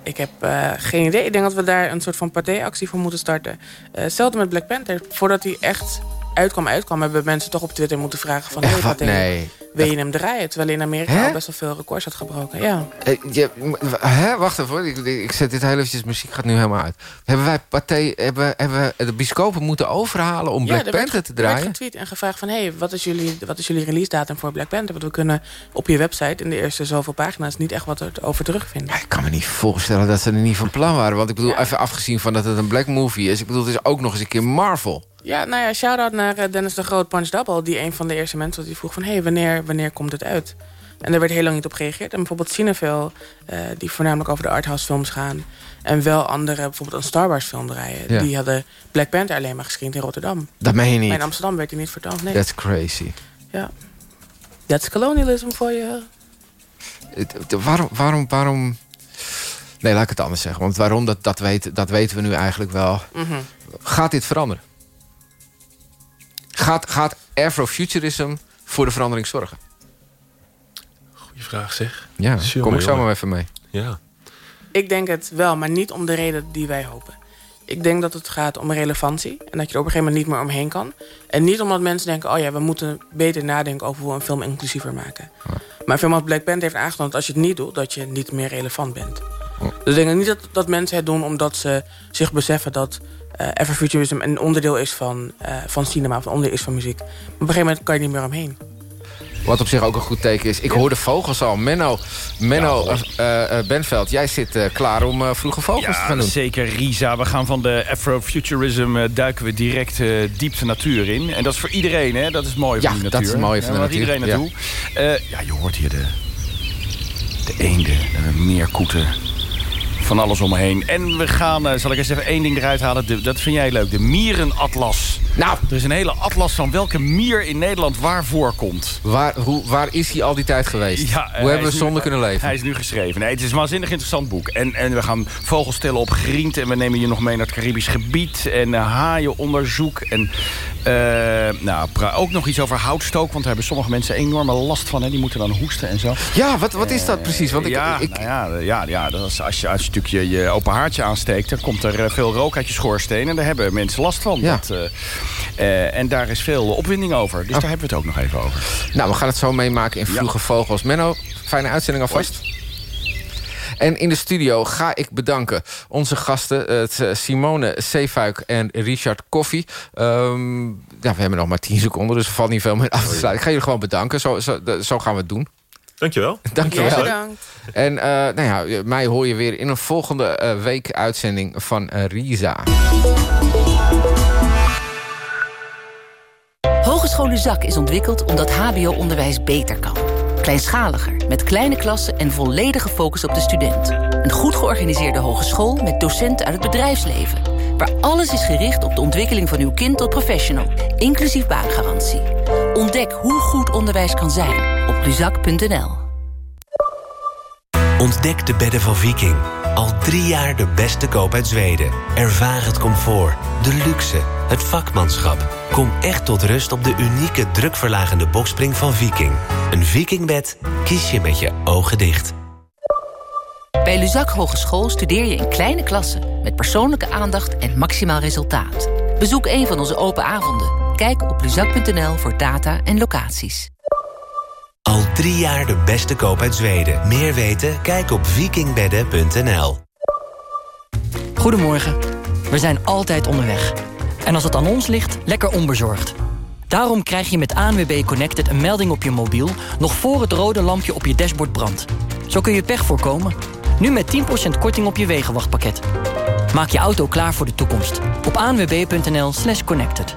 Ik heb uh, geen idee. Ik denk dat we daar een soort van partijactie voor moeten starten. Hetzelfde met Black Panther. Voordat hij echt uitkwam, uitkwam... hebben mensen toch op Twitter moeten vragen van... Hey, wat nee. wil je hem draaien? Terwijl in Amerika al best wel veel records had gebroken. Ja. Je, hè? Wacht even, ik, ik, zet dit heel eventjes... muziek gaat nu helemaal uit. Hebben wij partij, hebben, hebben de biscopen moeten overhalen... om Black Panther te draaien? Ja, getweet en gevraagd van... hey, wat is jullie, wat is jullie release datum voor Black Panther? Want we kunnen op je website in de eerste zoveel pagina's... niet echt wat over terugvinden. Ja, ik kan me niet voorstellen dat ze er niet van plan waren. Want ik bedoel, even afgezien van dat het een black movie is... ik bedoel, het is ook nog eens een keer Marvel. Ja, nou ja, shout-out naar eh, Dennis de Groot Punch Double... die een van de eerste mensen was die vroeg van... hé, hey, wanneer, wanneer komt het uit? En er werd heel lang niet op gereageerd. En bijvoorbeeld Cineville, uh, die voornamelijk over de arthouse films gaan... en wel andere, bijvoorbeeld een Star Wars film draaien... Ja. die hadden Black Panther alleen maar gescreend in Rotterdam. Dat meen je niet? Maar in Amsterdam werd hij niet vertoond, nee. That's crazy. Ja. That's colonialism voor je. waarom, waarom, waarom... Nee, laat ik het anders zeggen. Want waarom, dat, dat, weet, dat weten we nu eigenlijk wel. Mm -hmm. Gaat dit veranderen? Gaat, gaat Afrofuturism voor de verandering zorgen? Goeie vraag zeg. Ja, kom ik zo maar even mee. Ja. Ik denk het wel, maar niet om de reden die wij hopen. Ik denk dat het gaat om relevantie. En dat je er op een gegeven moment niet meer omheen kan. En niet omdat mensen denken... oh ja, we moeten beter nadenken over hoe we een film inclusiever maken. Ja. Maar een film als Black Panther heeft aangetoond... dat als je het niet doet, dat je niet meer relevant bent. Ja. Dus ik denk niet dat, dat mensen het doen omdat ze zich beseffen... dat Everfuturism een onderdeel is van, uh, van cinema, of een onderdeel is van muziek. Maar op een gegeven moment kan je niet meer omheen. Wat op zich ook een goed teken is. Ik hoor de vogels al. Menno, Menno ja, uh, Benveld, jij zit klaar om vroege vogels ja, te gaan doen. zeker Risa. We gaan van de Afrofuturism duiken we direct diep de natuur in. En dat is voor iedereen, hè? Dat is mooi ja, voor de natuur. dat is mooi voor de natuur. iedereen naartoe. Ja. ja, je hoort hier de, de eenden, de meerkoeten van alles om me heen. En we gaan, uh, zal ik eens even één ding eruit halen. De, dat vind jij leuk. De mierenatlas. Nou. Er is een hele atlas van welke mier in Nederland waar voorkomt. Waar, hoe, waar is hij al die tijd geweest? Ja, hoe hebben we zonder kunnen leven? Hij is nu geschreven. Nee, het is een waanzinnig interessant boek. En, en we gaan vogels tellen op griend. En we nemen je nog mee naar het Caribisch gebied. En uh, haaienonderzoek. En uh, nou, ook nog iets over houtstook. Want daar hebben sommige mensen enorme last van. Hè. Die moeten dan hoesten en zo. Ja, wat, wat is dat precies? Want ik, ja, ik, nou ja, ja, ja dat is, als je, als je je, je open haartje aansteekt... dan komt er veel rook uit je schoorsteen. En daar hebben mensen last van. Ja. Dat, uh, uh, en daar is veel opwinding over. Dus oh. daar hebben we het ook nog even over. Nou, we gaan het zo meemaken in Vroege ja. Vogels. Menno, fijne uitzending alvast. Hoi. En in de studio ga ik bedanken onze gasten... Simone Zeefuik en Richard Koffie. Um, ja, we hebben nog maar 10 seconden, dus er valt niet veel meer af te sluiten. Ik ga jullie gewoon bedanken. Zo, zo, zo gaan we het doen. Dankjewel. Dankjewel. Ja, bedankt. En uh, nou ja, mij hoor je weer in een volgende uh, week uitzending van uh, Risa. Hogeschool Zak is ontwikkeld omdat hbo-onderwijs beter kan. Kleinschaliger, met kleine klassen en volledige focus op de student. Een goed georganiseerde hogeschool met docenten uit het bedrijfsleven. Waar alles is gericht op de ontwikkeling van uw kind tot professional. Inclusief baangarantie. Ontdek hoe goed onderwijs kan zijn op luzak.nl. Ontdek de bedden van Viking. Al drie jaar de beste koop uit Zweden. Ervaar het comfort, de luxe, het vakmanschap. Kom echt tot rust op de unieke drukverlagende bokspring van Viking. Een Vikingbed kies je met je ogen dicht. Bij Luzak Hogeschool studeer je in kleine klassen... met persoonlijke aandacht en maximaal resultaat. Bezoek een van onze open avonden. Kijk op luzak.nl voor data en locaties. Al drie jaar de beste koop uit Zweden. Meer weten? Kijk op vikingbedden.nl. Goedemorgen. We zijn altijd onderweg. En als het aan ons ligt, lekker onbezorgd. Daarom krijg je met ANWB Connected een melding op je mobiel... nog voor het rode lampje op je dashboard brandt. Zo kun je pech voorkomen. Nu met 10% korting op je wegenwachtpakket. Maak je auto klaar voor de toekomst. Op anwb.nl slash connected.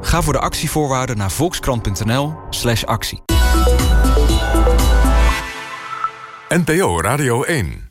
Ga voor de actievoorwaarden naar volkskrant.nl slash actie. NPO Radio 1